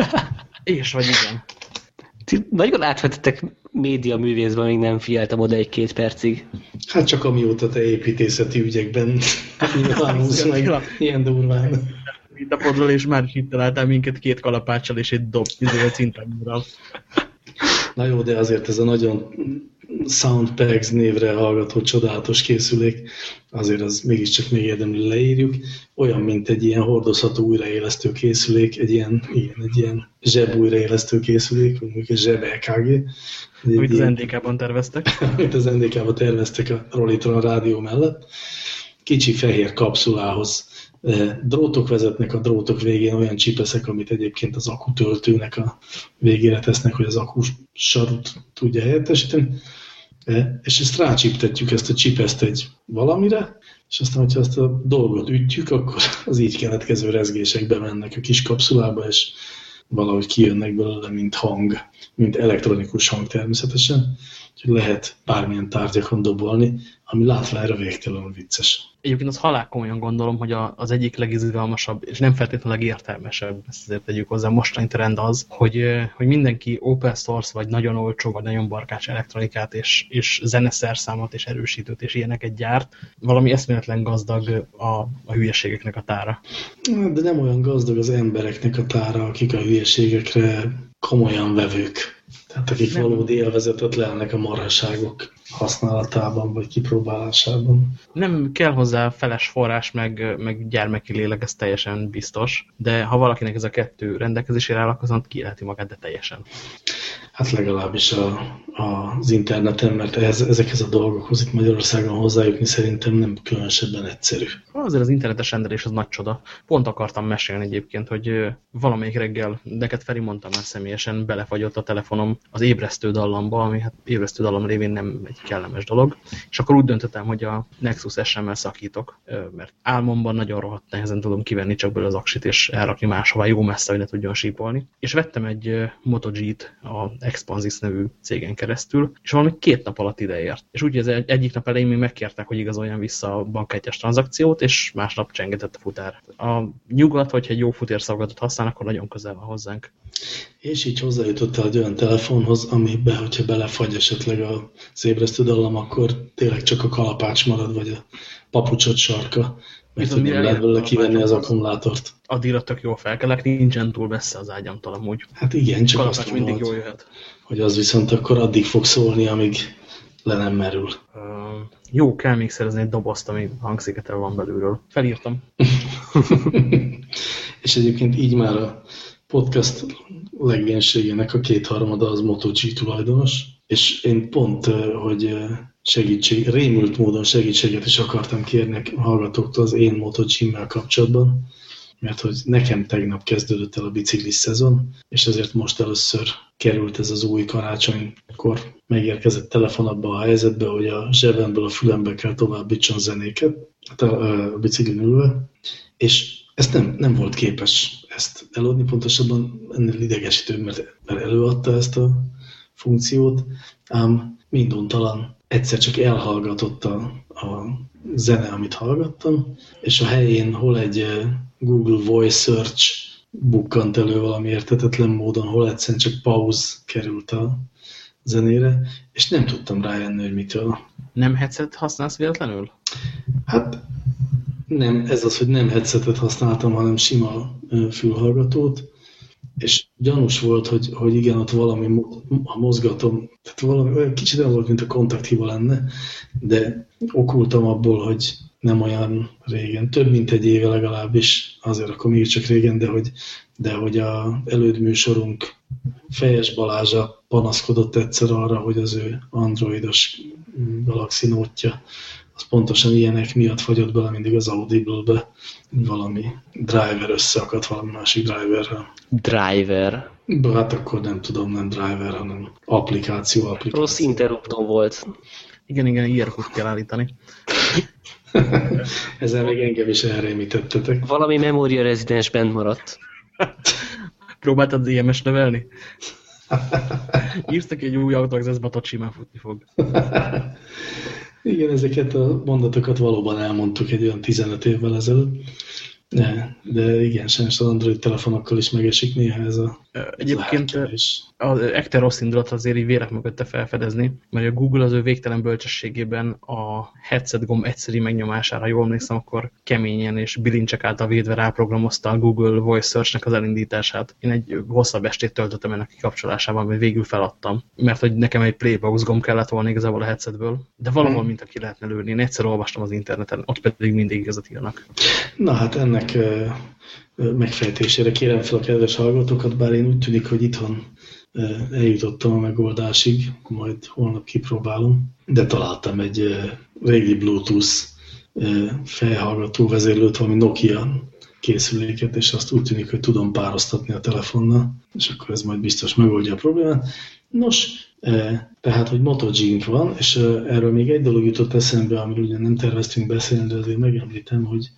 És vagy igen.
Ti nagyon átvettetek média művészben, még nem figyeltem oda egy-két percig.
Hát csak amióta te építészeti ügyekben nyilvánulsz meg ilyen durván
napodról, és már is itt találtál minket két kalapáccsal és egy dob cintamúrral.
Na jó, de azért ez a nagyon Soundpegs névre hallgató csodálatos készülék, azért az mégiscsak még érdemli leírjuk. Olyan, mint egy ilyen hordozható újraélesztő készülék, egy ilyen, ilyen, egy ilyen zseb újraélesztő készülék, mondjuk egy zseb EKG.
Amit az NDK-ban terveztek.
Amit az NDK-ban terveztek a Rolitron rádió mellett kicsi fehér kapszulához drótok vezetnek a drótok végén, olyan csipeszek, amit egyébként az akutöltőnek a végére tesznek, hogy az akus sarut tudja helyettesíteni, és ezt rácsiptetjük ezt a csipeszt egy valamire, és aztán, hogyha ezt a dolgot ütjük, akkor az így keletkező rezgések bemennek a kis kapszulába, és valahogy kijönnek belőle, mint hang, mint elektronikus hang természetesen, hogy lehet bármilyen tárgyakon dobolni, ami látványra végtelenül vicces.
Egyébként az halál komolyan gondolom, hogy a, az egyik legizgalmasabb, és nem feltétlenül legértelmesebb, ezt azért tegyük hozzá, mostani trend az, hogy, hogy mindenki open source, vagy nagyon olcsó, vagy nagyon barkács elektronikát, és, és zeneszerszámot, és erősítőt, és ilyeneket gyárt, valami eszméletlen gazdag a, a hülyeségeknek a tára.
De nem olyan gazdag az embereknek a tára, akik a hülyeségekre komolyan vevők. Tehát akik nem. valódi élvezetet lelnek a marhaságok használatában vagy kipróbálásában.
Nem kell hozzá feles forrás, meg, meg gyermeki lélek, ez teljesen biztos, de ha valakinek ez a kettő rendelkezésére áll, akkor kiélheti magát, de teljesen.
Hát legalábbis a, a, az interneten, mert ehhez, ezekhez a dolgokhoz itt Magyarországon hozzájutni szerintem nem különösebben egyszerű.
Azért az internetes rendelés az nagy csoda. Pont akartam mesélni egyébként, hogy valamelyik reggel, neked Feri mondta már személyesen, belefagyott a telefonom az ébresztő dallamba, ami hát ébresztő dallam révén nem egy kellemes dolog, és akkor úgy döntöttem, hogy a Nexus SM-mel szakítok, mert álmomban nagyon rohadt nehezen tudom kivenni csak belőle az aksit, és elrakni máshová jó messze, hogy ne tudjon sípolni. És vettem egy Moto G-t a Expansys nevű cégen keresztül, és valami két nap alatt ideért. És úgy, az egyik nap elején még megkértek, hogy igazoljan vissza a bankkártyás tranzakciót, és másnap csengetett a futár. A nyugat, hogyha egy jó futérszolgáltatót használ, akkor nagyon közel van hozzánk.
És így hozzájutottál egy olyan telefonhoz, amiben, hogyha belefagy esetleg a ébresztő dallam, akkor tényleg csak a kalapács marad, vagy a papucsot sarka, mert hogy nem lehet belőle kivenni az akkumulátort.
Addigra tök jól felkelek, nincsen túl messze az ágyamtal amúgy.
Hát igen, csak
kalapács azt mindig jól jöhet.
Hogy az viszont akkor addig fog szólni, amíg le nem merül. Uh,
jó, kell még szerezni egy dobozt, ami hangszéketel van belülről. Felírtam.
És egyébként így már a podcast legénységének a kétharmada az MotoG tulajdonos, és én pont, hogy segítség, rémült módon segítséget is akartam kérni a hallgatóktól az én MotoG-mel kapcsolatban, mert hogy nekem tegnap kezdődött el a biciklis szezon, és ezért most először került ez az új karácsonykor. Megérkezett telefon abba a helyzetbe, hogy a zsebemből a fülembe kell továbbítson zenéket, hát a, a biciklin ülve, és ezt nem, nem volt képes ezt eladni, pontosabban ennél idegesítő, mert, mert előadta ezt a funkciót, ám minduntalan egyszer csak elhallgatott a, a zene, amit hallgattam, és a helyén hol egy Google Voice Search bukkant elő valami értetetlen módon, hol egyszerűen csak pause került a zenére, és nem tudtam rájönni, hogy mitől.
Nem headset használsz véletlenül?
Hát nem, ez az, hogy nem headsetet használtam, hanem sima fülhallgatót, és gyanús volt, hogy, hogy igen, ott valami a mozgatom, tehát valami olyan kicsit olyan volt, mint a kontakthiba lenne, de okultam abból, hogy nem olyan régen, több mint egy éve legalábbis, azért akkor még csak régen, de hogy, de hogy a elődműsorunk Fejes Balázsa panaszkodott egyszer arra, hogy az ő androidos Galaxy Note-ja az pontosan ilyenek miatt fagyott bele mindig az Audible-be valami driver összeakadt valami másik driverrel.
Driver.
Hát akkor nem tudom, nem driver, hanem applikáció, applikáció.
Rossz interruptom volt.
Igen, igen, IRQ-t kell állítani.
Ezzel még engem is elrémítettetek.
Valami memória rezidens bent maradt.
Próbáltad IMS nevelni? Írsz egy új autót, ez batot simán futni fog.
Igen, ezeket a mondatokat valóban elmondtuk egy olyan 15 évvel ezelőtt. De, de igen, sajnos az Android telefonokkal is megesik néha ez a
Egyébként az ekte rossz indulat azért így vélek mögötte felfedezni, mert a Google az ő végtelen bölcsességében a headset gomb egyszeri megnyomására, jól emlékszem, akkor keményen és bilincsek által védve ráprogramozta a Google Voice Search-nek az elindítását. Én egy hosszabb estét töltöttem ennek kikapcsolásában, mert végül feladtam, mert hogy nekem egy playbox gomb kellett volna igazából a headsetből, de valahol hmm. mint aki lehetne lőni. Én egyszer olvastam az interneten, ott pedig mindig igazat írnak.
Na hát ennek megfejtésére kérem fel a kedves hallgatókat, bár én úgy tűnik, hogy itthon eljutottam a megoldásig, majd holnap kipróbálom, de találtam egy régi Bluetooth fejhallgató vezérlőt, valami Nokia készüléket, és azt úgy tűnik, hogy tudom pároztatni a telefonnal, és akkor ez majd biztos megoldja a problémát. Nos, tehát, hogy MotoG van, és erről még egy dolog jutott eszembe, amiről ugye nem terveztünk beszélni, de azért megemlítem, hogy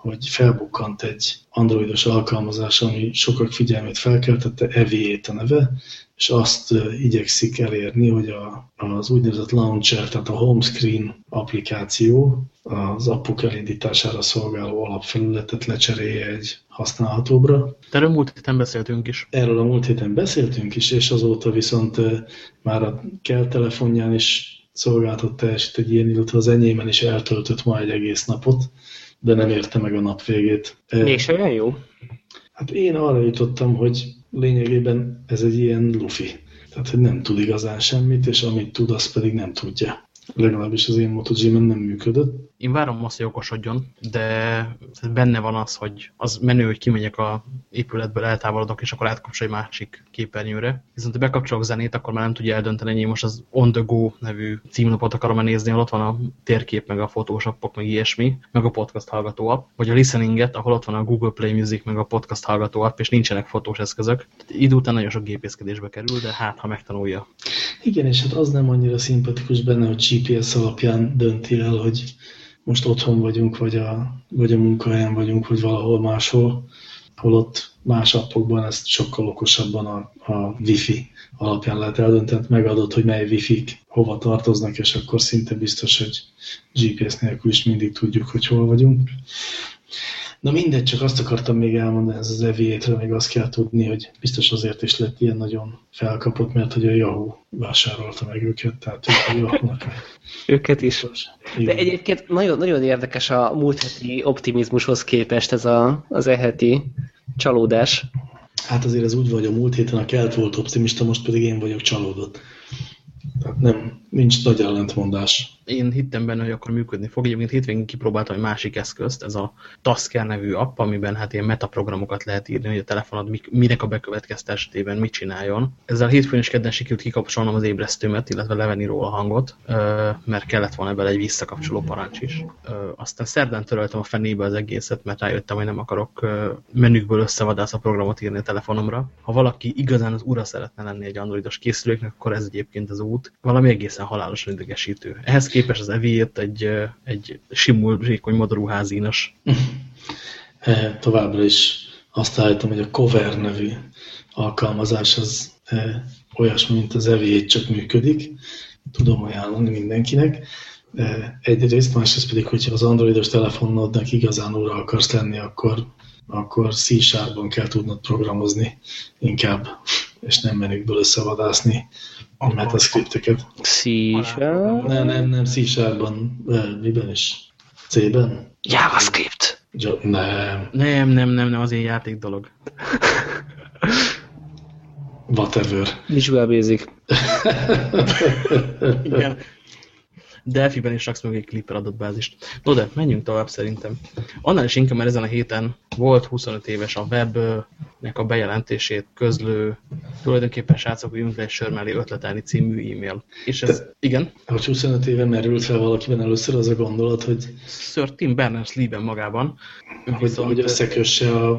hogy felbukkant egy androidos alkalmazás, ami sokak figyelmét felkeltette, EVE a neve, és azt igyekszik elérni, hogy a, az úgynevezett launcher, tehát a home screen applikáció az appuk elindítására szolgáló alapfelületet lecserélje egy használhatóbbra.
Erről múlt héten beszéltünk is.
Erről a múlt héten beszéltünk is, és azóta viszont már a kell telefonján is szolgáltat teljesít egy ilyen, illetve az enyémen is eltöltött ma egy egész napot, de nem érte meg a nap végét.
Mégis olyan jó?
Hát én arra jutottam, hogy lényegében ez egy ilyen lufi. Tehát, hogy nem tud igazán semmit, és amit tud, azt pedig nem tudja. Legalábbis az én motogm nem működött.
Én várom azt, hogy okosodjon, de benne van az, hogy az menő, hogy kimegyek a épületből, eltávolodok, és akkor átkapcsol egy másik képernyőre. Viszont ha bekapcsolok zenét, akkor már nem tudja eldönteni, hogy én most az On The Go nevű címlapot akarom -e nézni, ahol ott van a térkép, meg a fotósapok, meg ilyesmi, meg a podcast hallgató app, vagy a listeninget, ahol ott van a Google Play Music, meg a podcast hallgató app, és nincsenek fotós eszközök. Tehát idő után nagyon sok gépészkedésbe kerül, de hát, ha megtanulja.
Igen, és hát az nem annyira szimpatikus benne, hogy GPS alapján dönti el, hogy most otthon vagyunk, vagy a, vagy a munkahelyen vagyunk, vagy valahol máshol, holott más appokban ezt sokkal okosabban a, a Wi-Fi alapján lehet eldönteni, megadott, hogy mely Wi-Fi hova tartoznak, és akkor szinte biztos, hogy GPS nélkül is mindig tudjuk, hogy hol vagyunk. Na mindegy, csak azt akartam még elmondani, ez az eviétről még azt kell tudni, hogy biztos azért is lett ilyen nagyon felkapott, mert hogy a Yahoo vásárolta meg őket, tehát ők a yahoo
Őket is. De egyébként nagyon, nagyon érdekes a múlt heti optimizmushoz képest ez a, az eheti csalódás.
Hát azért ez úgy vagy, a múlt héten a kelt volt optimista, most pedig én vagyok csalódott. Tehát nem, nincs nagy ellentmondás
én hittem benne, hogy akkor működni fog. Egyébként hétvégén kipróbáltam egy másik eszközt, ez a Tasker nevű app, amiben hát ilyen metaprogramokat lehet írni, hogy a telefonod minek a bekövetkezte esetében mit csináljon. Ezzel hétfőn is kedden sikerült kikapcsolnom az ébresztőmet, illetve levenni róla a hangot, mert kellett volna ebben egy visszakapcsoló parancs is. Aztán szerdán töröltem a fenébe az egészet, mert rájöttem, hogy nem akarok menükből összevadász a programot írni a telefonomra. Ha valaki igazán az ura szeretne lenni egy androidos készüléknek, akkor ez egyébként az út. Valami egészen halálosan idegesítő. Ehhez képest az Eviét egy, egy simul zsékony modorú házínas.
E, továbbra is azt állítom, hogy a Cover nevű alkalmazás az e, olyasmi, mint az Eviét, csak működik. Tudom ajánlani mindenkinek. E, egyrészt, másrészt pedig, hogyha az androidos telefonodnak igazán óra akarsz lenni, akkor, akkor c kell tudnod programozni inkább, és nem menükből összevadászni a metascripteket.
C-sharp?
Nem, nem, nem, C-sharpban, miben is? C-ben?
JavaScript.
Ja, nem.
Nem, nem, nem, nem, az én játék dolog.
Whatever.
Visual Basic.
Igen. Delphi-ben is raksz meg egy Clipper adatbázist. No de, menjünk tovább szerintem. Annál is inkább, mert ezen a héten volt 25 éves a webnek a bejelentését közlő, tulajdonképpen srácok, üljünk le egy sör mellé ötletelni című e-mail. És ez, Te, igen?
Hogy 25 éve merült fel valakiben először az a gondolat, hogy...
Sir Tim Berners-Lee-ben magában.
Hogy, viszont, hogy összekösse a,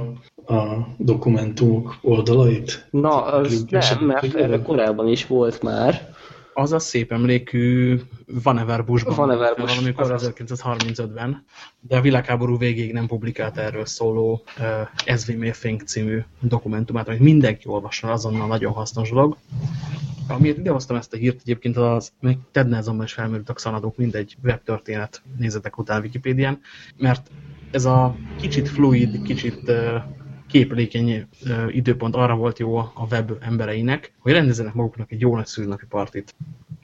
a dokumentumok oldalait?
Na, az nem, mert erre korábban is volt már
az a szép emlékű Vanever Bushban.
Vanever Bush.
Valamikor 1935-ben, de a világháború végéig nem publikált erről szóló uh, May Think című dokumentumát, amit mindenki olvasson, azonnal nagyon hasznos dolog. Amiért idehoztam ezt a hírt, egyébként az, még Ted Nelsonban is felmerültek szanadók, mindegy webtörténet nézetek után Wikipédián, mert ez a kicsit fluid, kicsit uh, képlékeny időpont arra volt jó a web embereinek, hogy rendezzenek maguknak egy jó nagy szűznapi partit.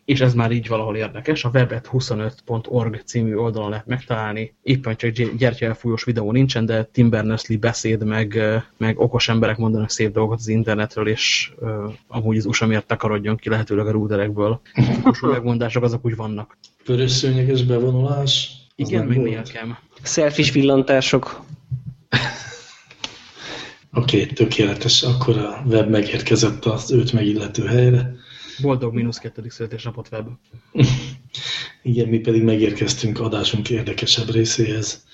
És ez már így valahol érdekes. A webet25.org című oldalon lehet megtalálni. Éppen csak gyertyaelfújós videó nincsen, de Tim Berners-Lee beszéd, meg, meg okos emberek mondanak szép dolgot az internetről, és uh, amúgy az USA miért takarodjon ki lehetőleg a rúderekből. A megmondások azok úgy vannak.
Vörös szőnyeges bevonulás.
Igen, még nélkem.
Selfish villantások.
Oké, okay, tökéletes. Akkor a web megérkezett az őt megillető helyre.
Boldog mínusz kettedik születésnapot web.
Igen, mi pedig megérkeztünk adásunk érdekesebb részéhez,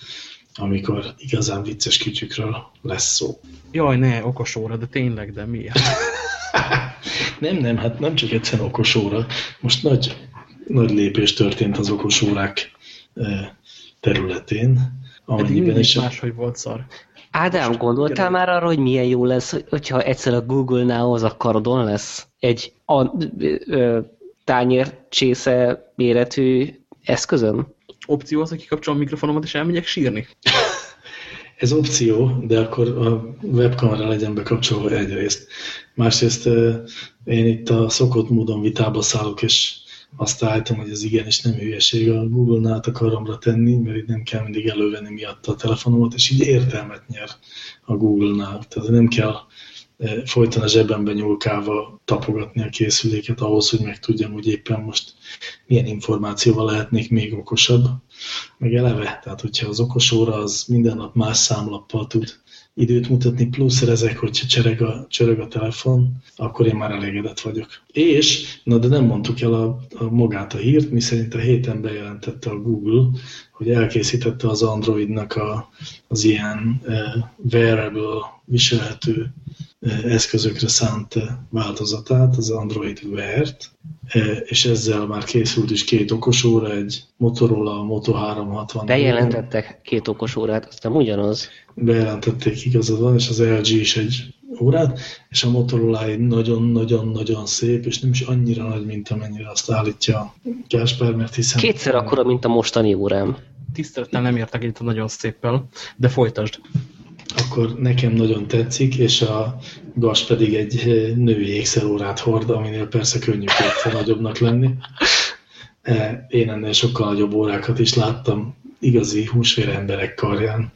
amikor igazán vicces kütyükről lesz szó.
Jaj, ne, okos óra, de tényleg, de miért?
nem, nem, hát nem csak egyszerűen okos óra. Most nagy, nagy lépés történt az okos órák területén.
Amennyiben is máshogy volt szar.
Ádám, gondoltál már arra, hogy milyen jó lesz, hogyha egyszer a Google-nál a karodon lesz egy a, ö, tányér csésze méretű eszközön?
Opció az, hogy kikapcsolom a mikrofonomat és elmegyek sírni?
Ez opció, de akkor a webkamera legyen bekapcsolva egyrészt. Másrészt én itt a szokott módon vitába szállok, és azt állítom, hogy ez igenis nem hülyeség a Google-nál a karomra tenni, mert itt nem kell mindig elővenni miatt a telefonomat, és így értelmet nyer a Google-nál. Tehát nem kell e, folyton a zsebembe nyúlkálva tapogatni a készüléket ahhoz, hogy megtudjam, hogy éppen most milyen információval lehetnék még okosabb. Meg eleve, tehát hogyha az okos óra az minden nap más számlappal tud időt mutatni, plusz ezek, hogyha csereg a, csereg a telefon, akkor én már elégedett vagyok. És, na de nem mondtuk el a, a magát a hírt, mi szerint a héten bejelentette a Google, hogy elkészítette az Androidnak a, az ilyen uh, wearable, viselhető uh, eszközökre szánt változatát, az Android Wear-t, uh, és ezzel már készült is két okosóra, egy Motorola, Moto 360.
Bejelentettek két okosórát, aztán ugyanaz
bejelentették igazad van, és az LG is egy órát, és a Motorola egy nagyon-nagyon-nagyon szép, és nem is annyira nagy, mint amennyire azt állítja Kásper, mert hiszen...
Kétszer akkora, mint a mostani órám.
Tisztelettel nem értek itt a nagyon széppel, de folytasd.
Akkor nekem nagyon tetszik, és a Gas pedig egy női ékszerórát hord, aminél persze könnyű kétszer nagyobbnak lenni. E, én ennél sokkal nagyobb órákat is láttam, igazi húsvér emberek karján.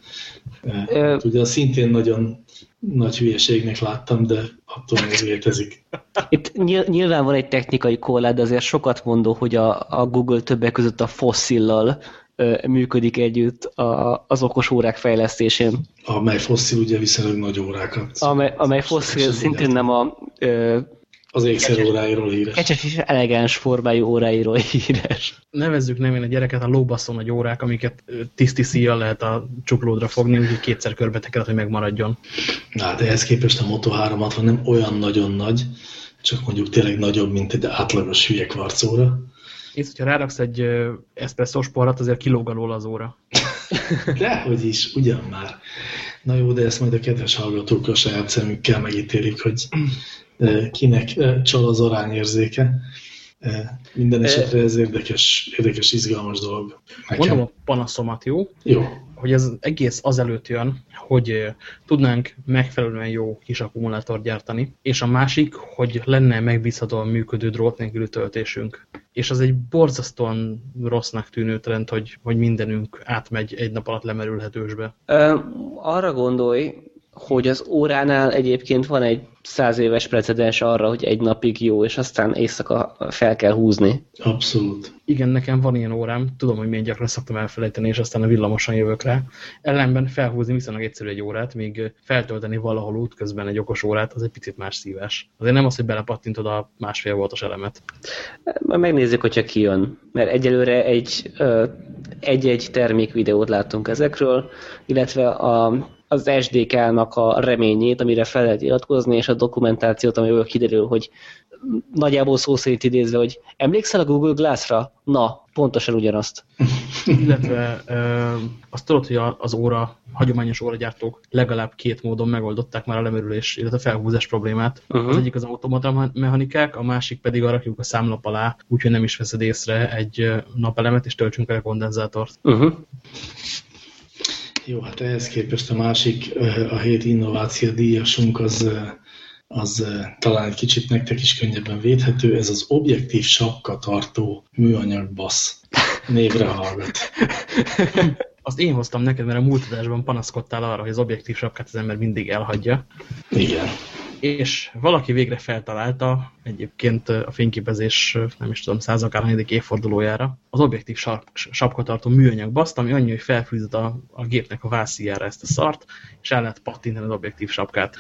Hát ugye szintén nagyon nagy hülyeségnek láttam, de attól még létezik.
Itt nyilván van egy technikai korlát, de azért sokat mondó, hogy a, a Google többek között a fosszillal működik együtt a, az okos órák fejlesztésén.
Amely fosszil ugye viszonylag nagy órákat.
Amely, amely fosszil szintén nem a ö,
az ékszer óráiról híres.
Kecses és elegáns formájú óráiról híres.
Nevezzük nevén a gyereket a lóbaszon nagy órák, amiket tiszti szíjjal lehet a csuklódra fogni, úgyhogy kétszer körbe tekered, hogy megmaradjon.
Na, de ehhez képest a Moto 360 nem olyan nagyon nagy, csak mondjuk tényleg nagyobb, mint egy átlagos hülye kvarcóra.
És hogyha ráraksz egy eszpresszós porrat, azért kilóg alól az óra.
Dehogy is, ugyan már. Na jó, de ezt majd a kedves hallgatók a saját szemükkel megítélik, hogy kinek csal az arányérzéke. Minden esetre ez érdekes, érdekes izgalmas dolog.
Nekem. Mondom a panaszomat, jó?
Jó.
Hogy ez egész azelőtt jön, hogy tudnánk megfelelően jó kis akkumulátort gyártani, és a másik, hogy lenne megbízhatóan működő drót nélküli töltésünk. És az egy borzasztóan rossznak tűnő trend, hogy, hogy mindenünk átmegy egy nap alatt lemerülhetősbe.
arra gondolj, hogy az óránál egyébként van egy száz éves precedens arra, hogy egy napig jó, és aztán éjszaka fel kell húzni.
Abszolút.
Igen, nekem van ilyen órám, tudom, hogy milyen gyakran szoktam elfelejteni, és aztán a villamosan jövök rá. Ellenben felhúzni viszonylag egyszerű egy órát, míg feltölteni valahol útközben egy okos órát, az egy picit más szívás. Azért nem az, hogy belepattintod a másfél voltos elemet.
Megnézzük, hogyha kijön. Mert egyelőre egy egy-egy termék videót láttunk ezekről, illetve a az SDK-nak a reményét, amire fel lehet iratkozni, és a dokumentációt, amiből kiderül, hogy nagyjából szó szerint idézve, hogy emlékszel a Google Glass-ra? Na, pontosan ugyanazt.
Illetve azt tudod, hogy az óra, hagyományos óragyártók legalább két módon megoldották már a lemerülés, illetve a felhúzás problémát. Uh -huh. Az egyik az automata mechanikák, a másik pedig arra rakjuk a számlap alá, úgyhogy nem is veszed észre egy napelemet, és töltsünk el a kondenzátort. Uh -huh.
Jó, hát ehhez képest a másik, a hét innováció díjasunk az, az talán egy kicsit nektek is könnyebben védhető, ez az objektív sapka tartó műanyag basz névre hallgat.
Azt én hoztam neked, mert a múlt adásban panaszkodtál arra, hogy az objektív sapkát az ember mindig elhagyja.
Igen
és valaki végre feltalálta, egyébként a fényképezés, nem is tudom, százakárhányadik évfordulójára, az objektív sapkatartó műanyag baszt, ami annyi, hogy felfűzött a, a gépnek a vászíjára ezt a szart, és el lehet pattintani az objektív sapkát.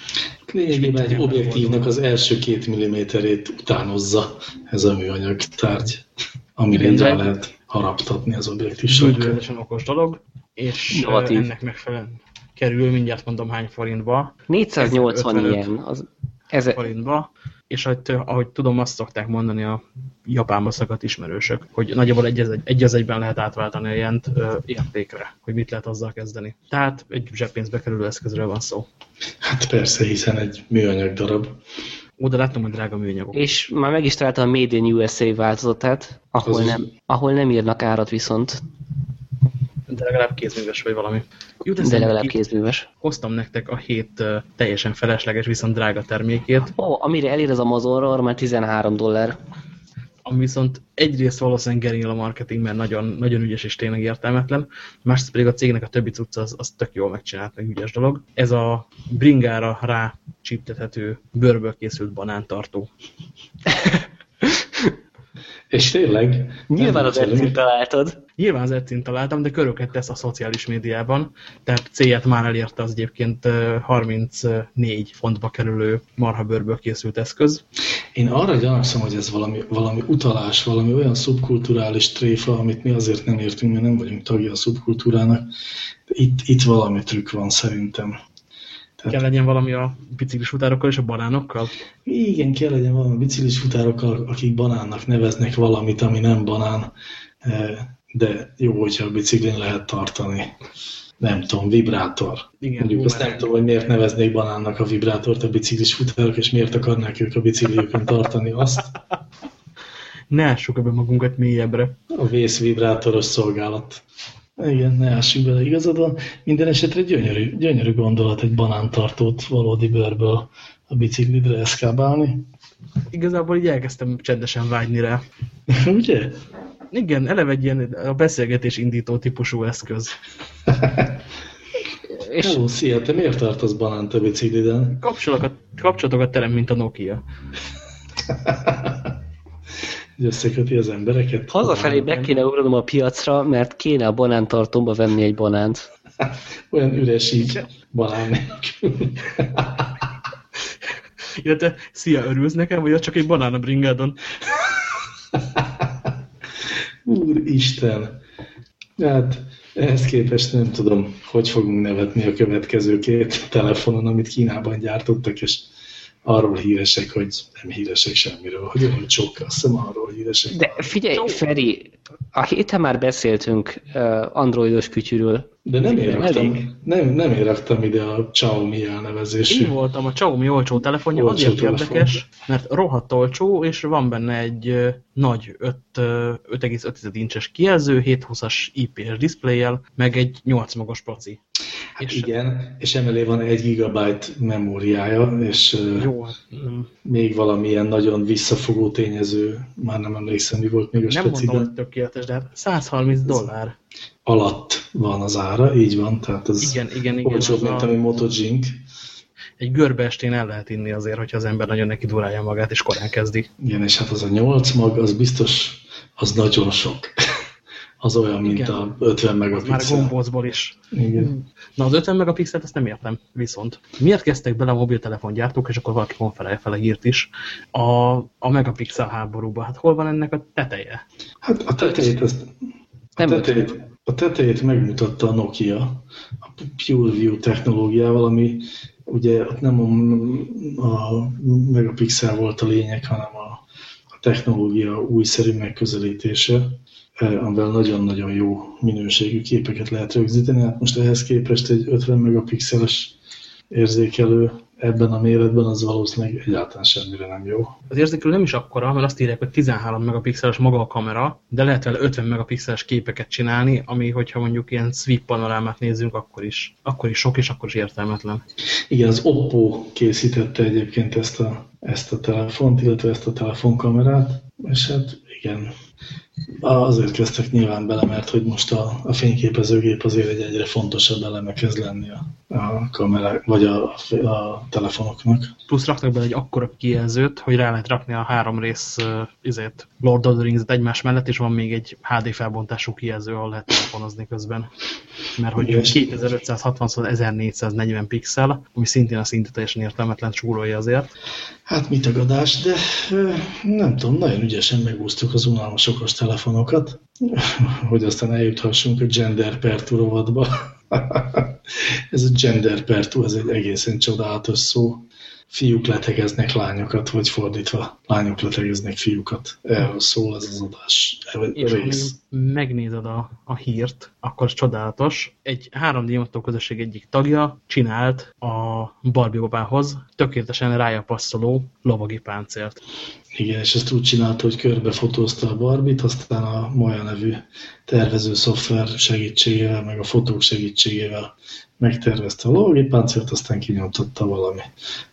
Lényegében egy objektívnak az első két milliméterét utánozza ez a műanyag tárgy, amire rá lehet haraptatni az objektív sarkát.
Bődőletesen okos dolog, és
Innovatív.
ennek megfelelően kerül, mindjárt mondom hány forintba.
480
1055
ilyen. Az, ez,
forintba, és ahogy, ahogy tudom, azt szokták mondani a Japánba szakadt ismerősök, hogy nagyjából egy, az egy, egy az egyben lehet átváltani a jent ö, értékre, hogy mit lehet azzal kezdeni. Tehát egy zseppénzbe kerülő eszközről van szó.
Hát persze, hiszen egy műanyag darab.
Oda láttam, hogy drága műanyagok.
és már meg is találtam a Made in USA változatát, ahol
Az-
nem, ahol nem írnak árat viszont,
De legalább kézműves vagy valami. Jut
de legalább kézműves.
Hoztam nektek a hét teljesen felesleges, viszont drága termékét,
Ó, amire elér az Amazonra, arra már 13 dollár.
ami viszont egyrészt valószínűleg gerilla marketing, mert nagyon, nagyon ügyes és tényleg értelmetlen, másrészt pedig a cégnek a többi cucca az, az tök jól megcsinált, meg ügyes dolog. Ez a bringára rá csíptethető bőrből készült banántartó.
És tényleg...
Nyilván az. Etsy találtad.
Nyilván az Etsy-n találtam, de köröket tesz a szociális médiában, tehát célját már elérte az egyébként ö, 34 fontba kerülő marhabőrből készült eszköz.
Én arra gyanakszom, hogy ez valami, valami utalás, valami olyan szubkulturális tréfa, amit mi azért nem értünk, mert nem vagyunk tagja a szubkultúrának. Itt, itt valami trükk van szerintem.
Kell legyen valami a biciklis futárokkal és a banánokkal?
Igen, kell legyen valami biciklis futárokkal, akik banánnak neveznek valamit, ami nem banán, de jó, hogyha a biciklin lehet tartani. Nem tudom, vibrátor.
Igen,
Mondjuk azt nem tudom, hogy miért neveznék banánnak a vibrátort a biciklis futárok, és miért akarnák ők a bicikliükön tartani azt.
Ne ássuk ebbe magunkat mélyebbre.
A vészvibrátoros szolgálat. Igen, ne ássuk bele, igazad van. Minden esetre gyönyörű, gyönyörű gondolat egy banántartót valódi bőrből a biciklidre eszkábálni.
Igazából így elkezdtem csendesen vágyni rá.
Ugye?
Igen, eleve egy ilyen a beszélgetés indító típusú eszköz.
És
Hello, szia, te miért tartasz banánt a bicikliden?
Kapcsolatokat, kapcsolatokat terem, mint a Nokia.
Összeköti az embereket?
hazafelé be kéne ugranom a piacra, mert kéne a banántartómba venni egy banánt.
Olyan üres így banán nélkül.
Illetve, szia, örülsz nekem, vagy csak egy banán a bringádon?
Úristen! Hát ehhez képest nem tudom, hogy fogunk nevetni a következő két telefonon, amit Kínában gyártottak, és arról híresek, hogy nem híresek semmiről, hogy olcsók, azt hiszem arról híresek.
De figyelj, Feri, a héten már beszéltünk androidos kütyűről.
De nem éraktam, nem, nem éraktam ide a Xiaomi elnevezésű.
Én voltam a Xiaomi olcsó telefonja,
Olcsó
azért
telefon.
érdekes, mert rohadt olcsó, és van benne egy nagy öt, ö, 5,5 incses kijelző, 720-as IPS diszpléjjel, meg egy 8 magos proci.
Hát
és
igen, és emellé van egy gigabyte memóriája, és
jó, hát, mm,
még valamilyen nagyon visszafogó tényező, már nem emlékszem, mi volt még a
nem mondom,
speciben,
hogy tökéletes, de hát 130 dollár.
alatt van az ára, így van, tehát ez
Igen, igen, igen.
olcsóbb,
az
mint
a-
ami Motogink.
Egy görbe estén el lehet inni azért, hogyha az ember nagyon neki durálja magát, és korán kezdi.
Igen, és hát az a 8 mag, az biztos, az nagyon sok. Az olyan, mint
Igen.
a 50
Az már
megapixel.
gombócból is.
Igen.
Na az 50 megapixelt azt nem értem, viszont. Miért kezdtek bele a mobiltelefongyártók, és akkor valaki konferálja fel a hírt is, a, a megapixel háborúba? Hát hol van ennek a teteje?
Hát a tetejét, azt, a,
Nem
tetejét, a tetejét megmutatta a Nokia, a PureView technológiával, ami ugye ott nem a, a megapixel volt a lényeg, hanem a, a technológia újszerű megközelítése, amivel nagyon-nagyon jó minőségű képeket lehet rögzíteni. Hát most ehhez képest egy 50 megapixeles érzékelő ebben a méretben az valószínűleg egyáltalán semmire nem jó.
Az érzékelő nem is akkora, mert azt írják, hogy 13 megapixeles maga a kamera, de lehet vele 50 megapixeles képeket csinálni, ami, hogyha mondjuk ilyen sweep panorámát nézzünk, akkor is, akkor is sok, és akkor is értelmetlen.
Igen, az Oppo készítette egyébként ezt a, ezt a telefont, illetve ezt a telefonkamerát, és hát igen, azért kezdtek nyilván bele, mert hogy most a, a fényképezőgép azért egy egyre fontosabb eleme lenni a, a kamerák, vagy a, a telefonoknak.
Plusz raktak bele egy akkora kijelzőt, hogy rá lehet rakni a három rész uh, izét, Lord of the Rings-et egymás mellett, és van még egy HD felbontású kijelző, ahol lehet telefonozni közben. Mert hogy
Igen.
2560 1440 pixel, ami szintén a szinte teljesen értelmetlen súrolja azért.
Hát mit tagadás, de nem tudom, nagyon ügyesen megúsztuk az unalmas okos mobiltelefonokat, hogy aztán eljuthassunk a gender perturovatba. ez a gender pertu, ez egy egészen csodálatos szó fiúk letegeznek lányokat, vagy fordítva, lányok letegeznek fiúkat. Erről szól ez az adás.
És rész. megnézed a, a hírt, akkor csodálatos. Egy 3D közösség egyik tagja csinált a Barbie babához tökéletesen rája passzoló lovagi páncélt.
Igen, és ezt úgy csinálta, hogy körbefotózta a Barbit, aztán a Maya nevű tervező szoftver segítségével, meg a fotók segítségével megtervezte a lógépáncélt, aztán kinyomtatta valami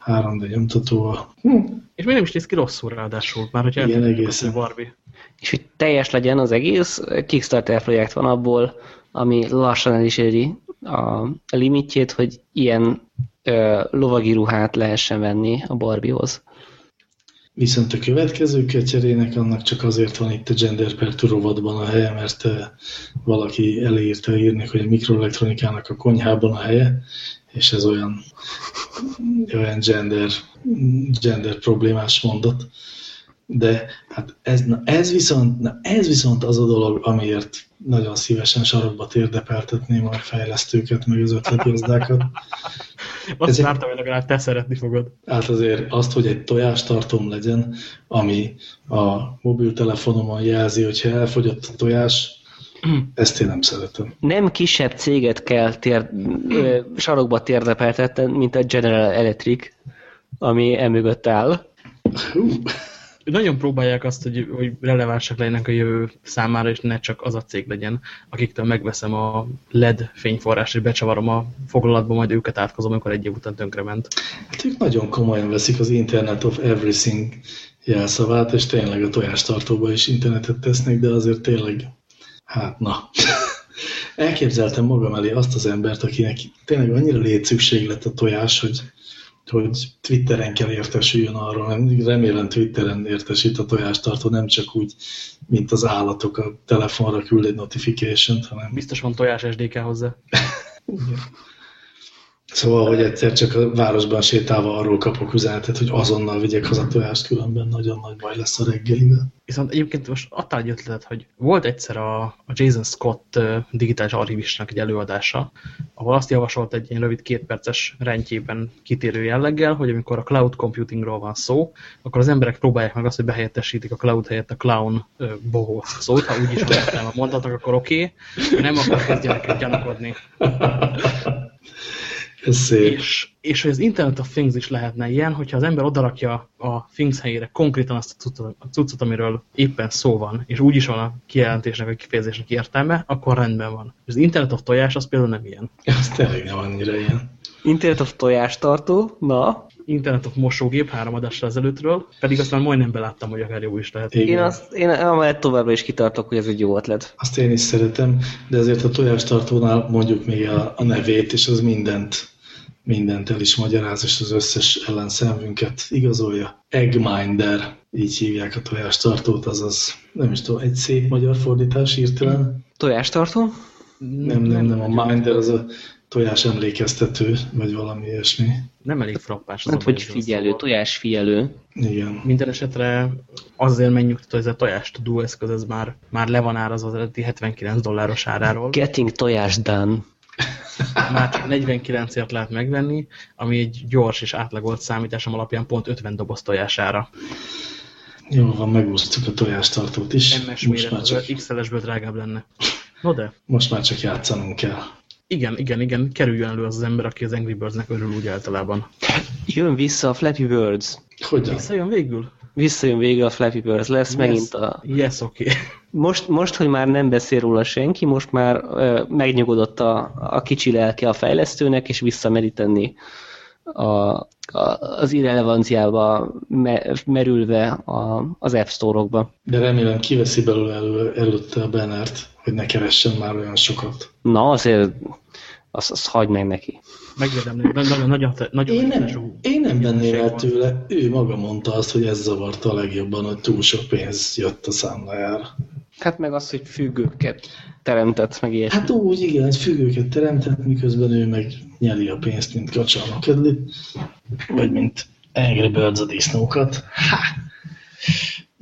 3D nyomtatóval. Hm.
És még nem is néz ki rosszul ráadásul, már hogy
Igen, egészen.
Barbie. És hogy teljes legyen az egész, Kickstarter projekt van abból, ami lassan el is éri a limitjét, hogy ilyen ö, lovagi ruhát lehessen venni a Barbiehoz.
Viszont a következő kötyerének annak csak azért van itt a Gender Perturovatban a helye, mert valaki elírta írni, hogy a mikroelektronikának a konyhában a helye, és ez olyan, olyan gender, gender problémás mondat. De hát ez, na ez, viszont, na ez viszont az a dolog, amiért nagyon szívesen sarokba térdepeltetném a fejlesztőket, meg az ötletgazdákat.
Azt Ezek, vártam, hogy legalább te szeretni fogod.
Hát azért azt, hogy egy tojástartóm legyen, ami a mobiltelefonomon jelzi, hogyha elfogyott a tojás, ezt én nem szeretem.
Nem kisebb céget kell tér, ö, sarokba térdepeltetni, mint a General Electric, ami emögött áll.
Nagyon próbálják azt, hogy, hogy relevánsak legyenek a jövő számára, és ne csak az a cég legyen, akiktől megveszem a LED fényforrás, és becsavarom a foglalatba, majd őket átkozom, amikor egy év után tönkrement.
Hát ők nagyon komolyan veszik az Internet of Everything jelszavát, és tényleg a tojástartóba is internetet tesznek, de azért tényleg, hát na. Elképzeltem magam elé azt az embert, akinek tényleg annyira létszükséglet a tojás, hogy hogy Twitteren kell értesüljön arról, nem remélem Twitteren értesít a tojástartó, nem csak úgy, mint az állatok a telefonra küld egy notification-t, hanem...
Biztos van tojás SDK hozzá.
Szóval, hogy egyszer csak a városban sétálva arról kapok üzenetet, hogy azonnal vigyek haza tojást, különben nagyon nagy baj lesz a reggelivel.
Viszont egyébként most adtál egy ötletet, hogy volt egyszer a, a Jason Scott digitális archivistnak egy előadása, ahol azt javasolt egy ilyen rövid kétperces rendjében kitérő jelleggel, hogy amikor a cloud computingról van szó, akkor az emberek próbálják meg azt, hogy behelyettesítik a cloud helyett a clown boho szót, ha úgyis értem a mondatok, akkor oké, okay, nem akkor kezdjenek egy gyanakodni.
Szép.
És, és hogy az Internet of Things is lehetne ilyen, hogyha az ember odarakja a Things helyére konkrétan azt a cuccot, a cuccot, amiről éppen szó van, és úgy is van a kijelentésnek, a kifejezésnek értelme, akkor rendben van. Az Internet of tojás az például nem ilyen.
Ez tényleg nem annyira ilyen.
Internet of tojástartó, na?
Internet of mosógép három adásra ezelőttről, pedig azt már majdnem beláttam, hogy akár jó is lehet.
Igen. Én, azt, én amellett továbbra is kitartok, hogy ez egy jó ötlet.
Azt én is szeretem, de azért a tojástartónál mondjuk még a, a nevét, és az mindent mindent el is magyaráz, és az összes ellenszemünket igazolja. Eggminder, így hívják a tojástartót, azaz, nem is tudom, egy szép magyar fordítás írtelen.
Tojástartó?
Nem, nem, nem, a minder az a tojás emlékeztető, vagy valami ilyesmi.
Nem elég frappás.
Hát, hogy figyelő, szóval. tojás figyelő.
Igen.
Minden esetre azért menjük, hogy ez a tojás tudó eszköz, ez már, már le van árazva az eredeti 79 dolláros áráról.
Getting tojás done
már csak 49-ért lehet megvenni, ami egy gyors és átlagolt számításom alapján pont 50 doboz tojására.
Jó, van, megúsztuk a tojástartót is.
MS méret, már csak... XL-esből drágább lenne. No de.
Most már csak játszanunk kell.
Igen, igen, igen, kerüljön elő az az ember, aki az Angry Birds-nek örül úgy általában.
Jön vissza a Flappy Birds.
Hogyan?
Visszajön végül?
Visszajön végül a Flappy Birds, lesz yes. megint a...
Yes, oké. Okay.
Most, most, hogy már nem beszél róla senki, most már ö, megnyugodott a, a kicsi lelke a fejlesztőnek, és visszameríteni a, a, az irrelevanciába me, merülve a, az App Store-okba.
De remélem kiveszi belőle elő, előtte a bannert, hogy ne keressen már olyan sokat.
Na, azért azt, azt hagyd meg neki.
Megvédem, nagyon, nagyon, nagyon
én, nem, én nem venném el tőle, ő maga mondta azt, hogy ez zavarta a legjobban, hogy túl sok pénz jött a számlájára.
Hát meg az, hogy függőket teremtett, meg ilyesmi.
Hát úgy, igen, hogy függőket teremtett, miközben ő meg nyeli a pénzt, mint kacsalma kedli, vagy mint Angry Birds a disznókat. Ha!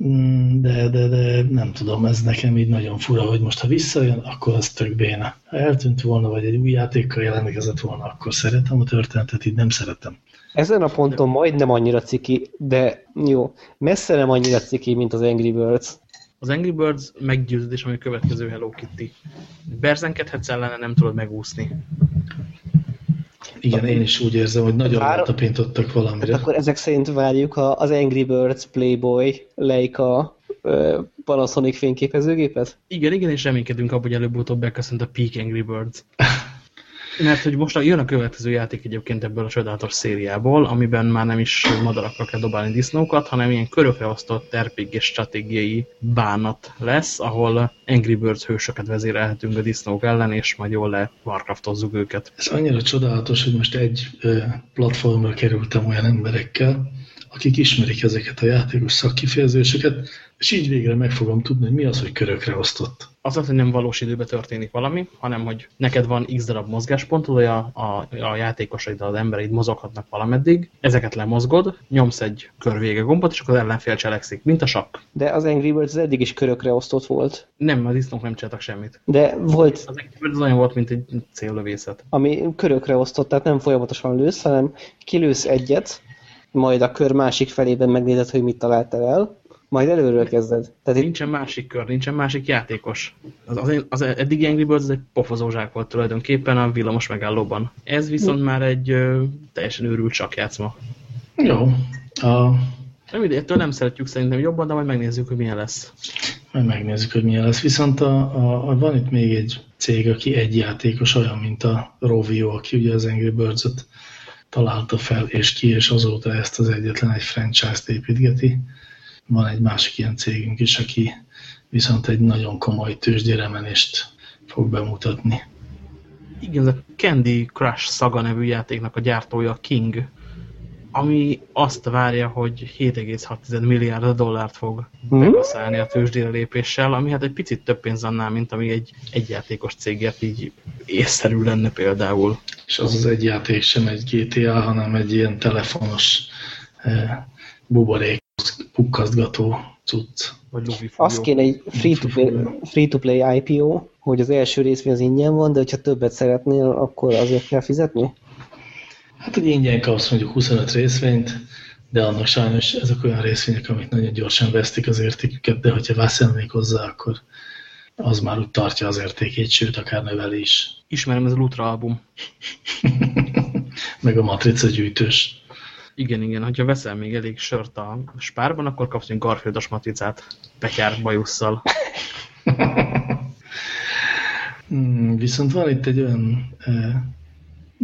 Mm, de, de, de nem tudom, ez nekem így nagyon fura, hogy most ha visszajön, akkor az tök béna. Ha eltűnt volna, vagy egy új játékkal jelentkezett volna, akkor szeretem a történetet, így nem szeretem.
Ezen a ponton majdnem annyira ciki, de jó, messze nem annyira ciki, mint az Angry Birds.
Az Angry Birds meggyőződés, ami a következő Hello Kitty. Berzenkedhetsz ellene, nem tudod megúszni.
Igen, én is úgy érzem, hogy nagyon Vár... tapintottak valamire.
Hát akkor ezek szerint várjuk az Angry Birds Playboy Leica Panasonic fényképezőgépet?
Igen, igen, és reménykedünk abban, hogy előbb-utóbb beköszönt a Peak Angry Birds. Mert hogy most jön a következő játék egyébként ebből a csodálatos szériából, amiben már nem is madarakkal kell dobálni disznókat, hanem ilyen körökre osztott RPG stratégiai bánat lesz, ahol Angry Birds hősöket vezérelhetünk a disznók ellen, és majd jól le Warcraftozzuk őket.
Ez annyira csodálatos, hogy most egy platformra kerültem olyan emberekkel, akik ismerik ezeket a játékos szakkifejezéseket, és így végre meg fogom tudni, hogy mi az, hogy körökre osztott.
Az az, hogy nem valós időben történik valami, hanem hogy neked van x darab mozgáspontod, a, a, a játékosaid, az embereid mozoghatnak valameddig, ezeket lemozgod, nyomsz egy körvége gombot, és akkor az ellenfél cselekszik, mint a sakk.
De az Angry Birds eddig is körökre osztott volt.
Nem, az disznók nem csináltak semmit.
De volt...
Az Angry Birds olyan volt, mint egy céllövészet.
Ami körökre osztott, tehát nem folyamatosan lősz, hanem kilősz egyet, majd a kör másik felében megnézed, hogy mit találtál el, majd előről kezded.
Tehát nincsen itt... másik kör, nincsen másik játékos. Az, az, az eddigi Angry Birds egy pofozózsák volt tulajdonképpen a villamos megállóban. Ez viszont Mi? már egy ö, teljesen őrült sakjátszma.
Jó. A...
Nem ide, ettől nem szeretjük szerintem jobban, de majd megnézzük, hogy milyen lesz.
Majd megnézzük, hogy milyen lesz. Viszont a, a, a, van itt még egy cég, aki egy játékos, olyan, mint a Rovio, aki ugye az Angry Birds-ot találta fel, és ki, és azóta ezt az egyetlen egy franchise-t építgeti. Van egy másik ilyen cégünk is, aki viszont egy nagyon komoly tőzsdéremenést fog bemutatni.
Igen, ez a Candy Crush Saga nevű játéknak a gyártója King, ami azt várja, hogy 7,6 milliárd dollárt fog mm. megaszállni a tőzsdére lépéssel, ami hát egy picit több pénz annál, mint ami egy egyjátékos cégért így észszerű lenne például.
És az az egy játék sem egy GTA, hanem egy ilyen telefonos eh, buborék pukkasztgató cucc.
Vagy
Azt kéne egy free-to-play free to play IPO, hogy az első részvény az ingyen van, de hogyha többet szeretnél, akkor azért kell fizetni?
Hát, hogy ingyen kapsz mondjuk 25 részvényt, de annak sajnos ezek olyan részvények, amik nagyon gyorsan vesztik az értéküket, de hogyha vásárolnék hozzá, akkor az már úgy tartja az értékét, sőt, akár növeli is.
Ismerem, ez a Lutra album.
Meg a matrica gyűjtős.
Igen, igen, hogyha veszel még elég sört a spárban, akkor kapsz egy Garfieldos matricát petyár bajusszal.
Hmm, viszont van itt egy olyan eh,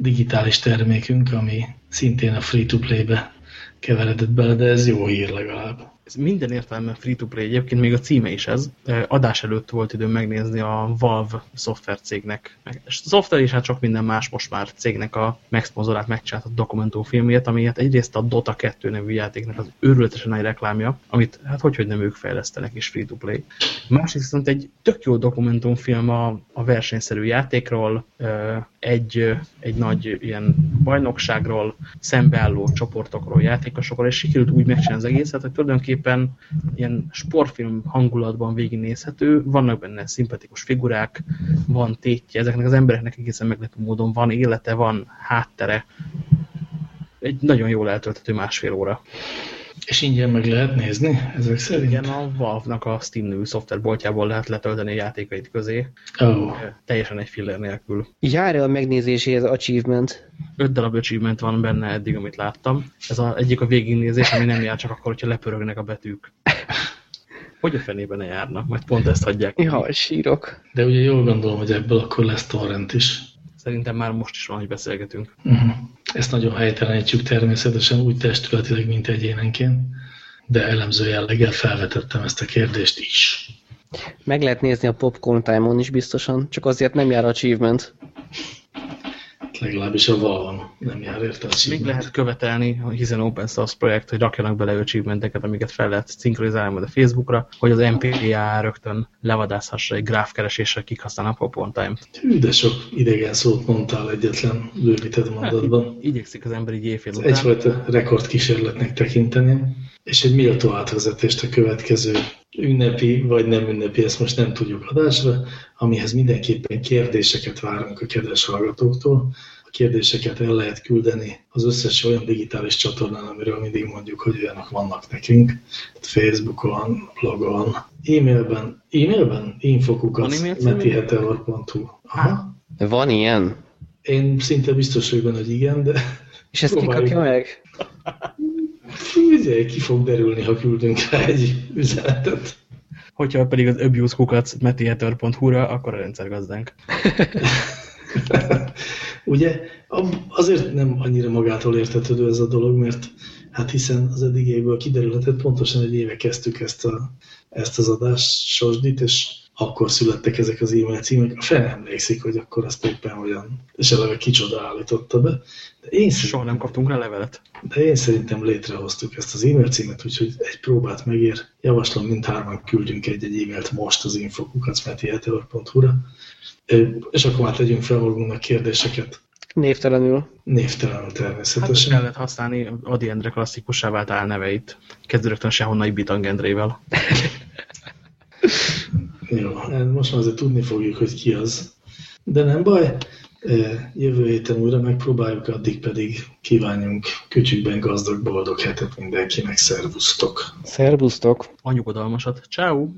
digitális termékünk, ami szintén a free-to-play-be keveredett bele, de ez jó hír legalább
ez minden értelemben free-to-play, egyébként még a címe is ez. Adás előtt volt időm megnézni a Valve szoftvercégnek. És szoftver is hát sok minden más most már cégnek a megszponzorált, megcsinált dokumentumfilmjét, ami hát egyrészt a Dota 2 nevű játéknak az őrületesen nagy reklámja, amit hát hogy, hogy nem ők fejlesztenek is free-to-play. Másrészt viszont egy tök jó dokumentumfilm a, a versenyszerű játékról, egy, egy nagy ilyen bajnokságról, szembeálló csoportokról, játékosokról, és sikerült úgy megcsinálni az egészet, hogy tulajdonképpen ilyen sportfilm hangulatban végignézhető, vannak benne szimpatikus figurák, van tétje, ezeknek az embereknek egészen meglepő módon van élete, van háttere, egy nagyon jól eltölthető másfél óra.
És ingyen meg lehet nézni ezek szerint?
Igen, a Valve-nak a Steam nevű szoftverboltjából lehet letölteni a játékait közé.
Oh.
Teljesen egy filler nélkül.
Jár-e a megnézéséhez achievement?
Öt darab achievement van benne eddig, amit láttam. Ez a, egyik a végignézés, ami nem jár csak akkor, hogyha lepörögnek a betűk. Hogy a fenében ne járnak? Majd pont ezt hagyják.
Ja, sírok.
De ugye jól gondolom, hogy ebből akkor lesz torrent is.
Szerintem már most is van, hogy beszélgetünk.
Uh mhm. -huh. Ezt nagyon helytelenítjük természetesen úgy testületileg, mint egyénenként, de elemző jelleggel felvetettem ezt a kérdést is.
Meg lehet nézni a Popcorn Time-on is biztosan, csak azért nem jár achievement.
Legalábbis a valon nem jár érte
Még lehet követelni, hiszen open source projekt, hogy rakjanak bele achievementeket, amiket fel lehet szinkronizálni majd a Facebookra, hogy az MPA rögtön levadászhassa egy gráfkeresésre, kik használnak a point
Hű, de sok idegen szót mondtál egyetlen bővített mondatban. Hát,
igyekszik az ember így éjfél
után. Egyfajta rekordkísérletnek tekinteni, és egy méltó átvezetést a következő ünnepi vagy nem ünnepi, ezt most nem tudjuk adásra, amihez mindenképpen kérdéseket várunk a kedves hallgatóktól. A kérdéseket el lehet küldeni az összes olyan digitális csatornán, amiről mindig mondjuk, hogy olyanok vannak nekünk. Facebookon, blogon, e-mailben, e-mailben infokukat metiheteor.hu.
Aha. Van ilyen?
Én szinte biztos vagyok benne, hogy igen, de...
És ezt kikapja meg?
Figyelj, ki fog derülni, ha küldünk rá egy üzenetet.
Hogyha pedig az abusekukat metiheter.hu-ra, akkor a rendszergazdánk.
Ugye azért nem annyira magától értetődő ez a dolog, mert hát hiszen az eddigéből kiderülhetett, pontosan egy éve kezdtük ezt, a, ezt az adást, Sosdit, és akkor születtek ezek az e-mail címek. A fel emlékszik, hogy akkor azt éppen olyan, és eleve kicsoda állította be.
De én Soha nem kaptunk rá levelet.
De én szerintem létrehoztuk ezt az e-mail címet, úgyhogy egy próbát megér. Javaslom, mindhárman küldjünk egy-egy e-mailt most az infokukacmetiheteor.hu-ra, és akkor már tegyünk fel magunknak kérdéseket.
Névtelenül.
Névtelenül természetesen.
Hát kellett használni Adi Endre klasszikussá vált álneveit. Kezdő rögtön sehonnan Bitang Endrével.
Jó, most már azért tudni fogjuk, hogy ki az. De nem baj, jövő héten újra megpróbáljuk, addig pedig kívánjunk kütyükben gazdag, boldog hetet mindenkinek. Szervusztok!
Szervusztok!
A nyugodalmasat. Ciao.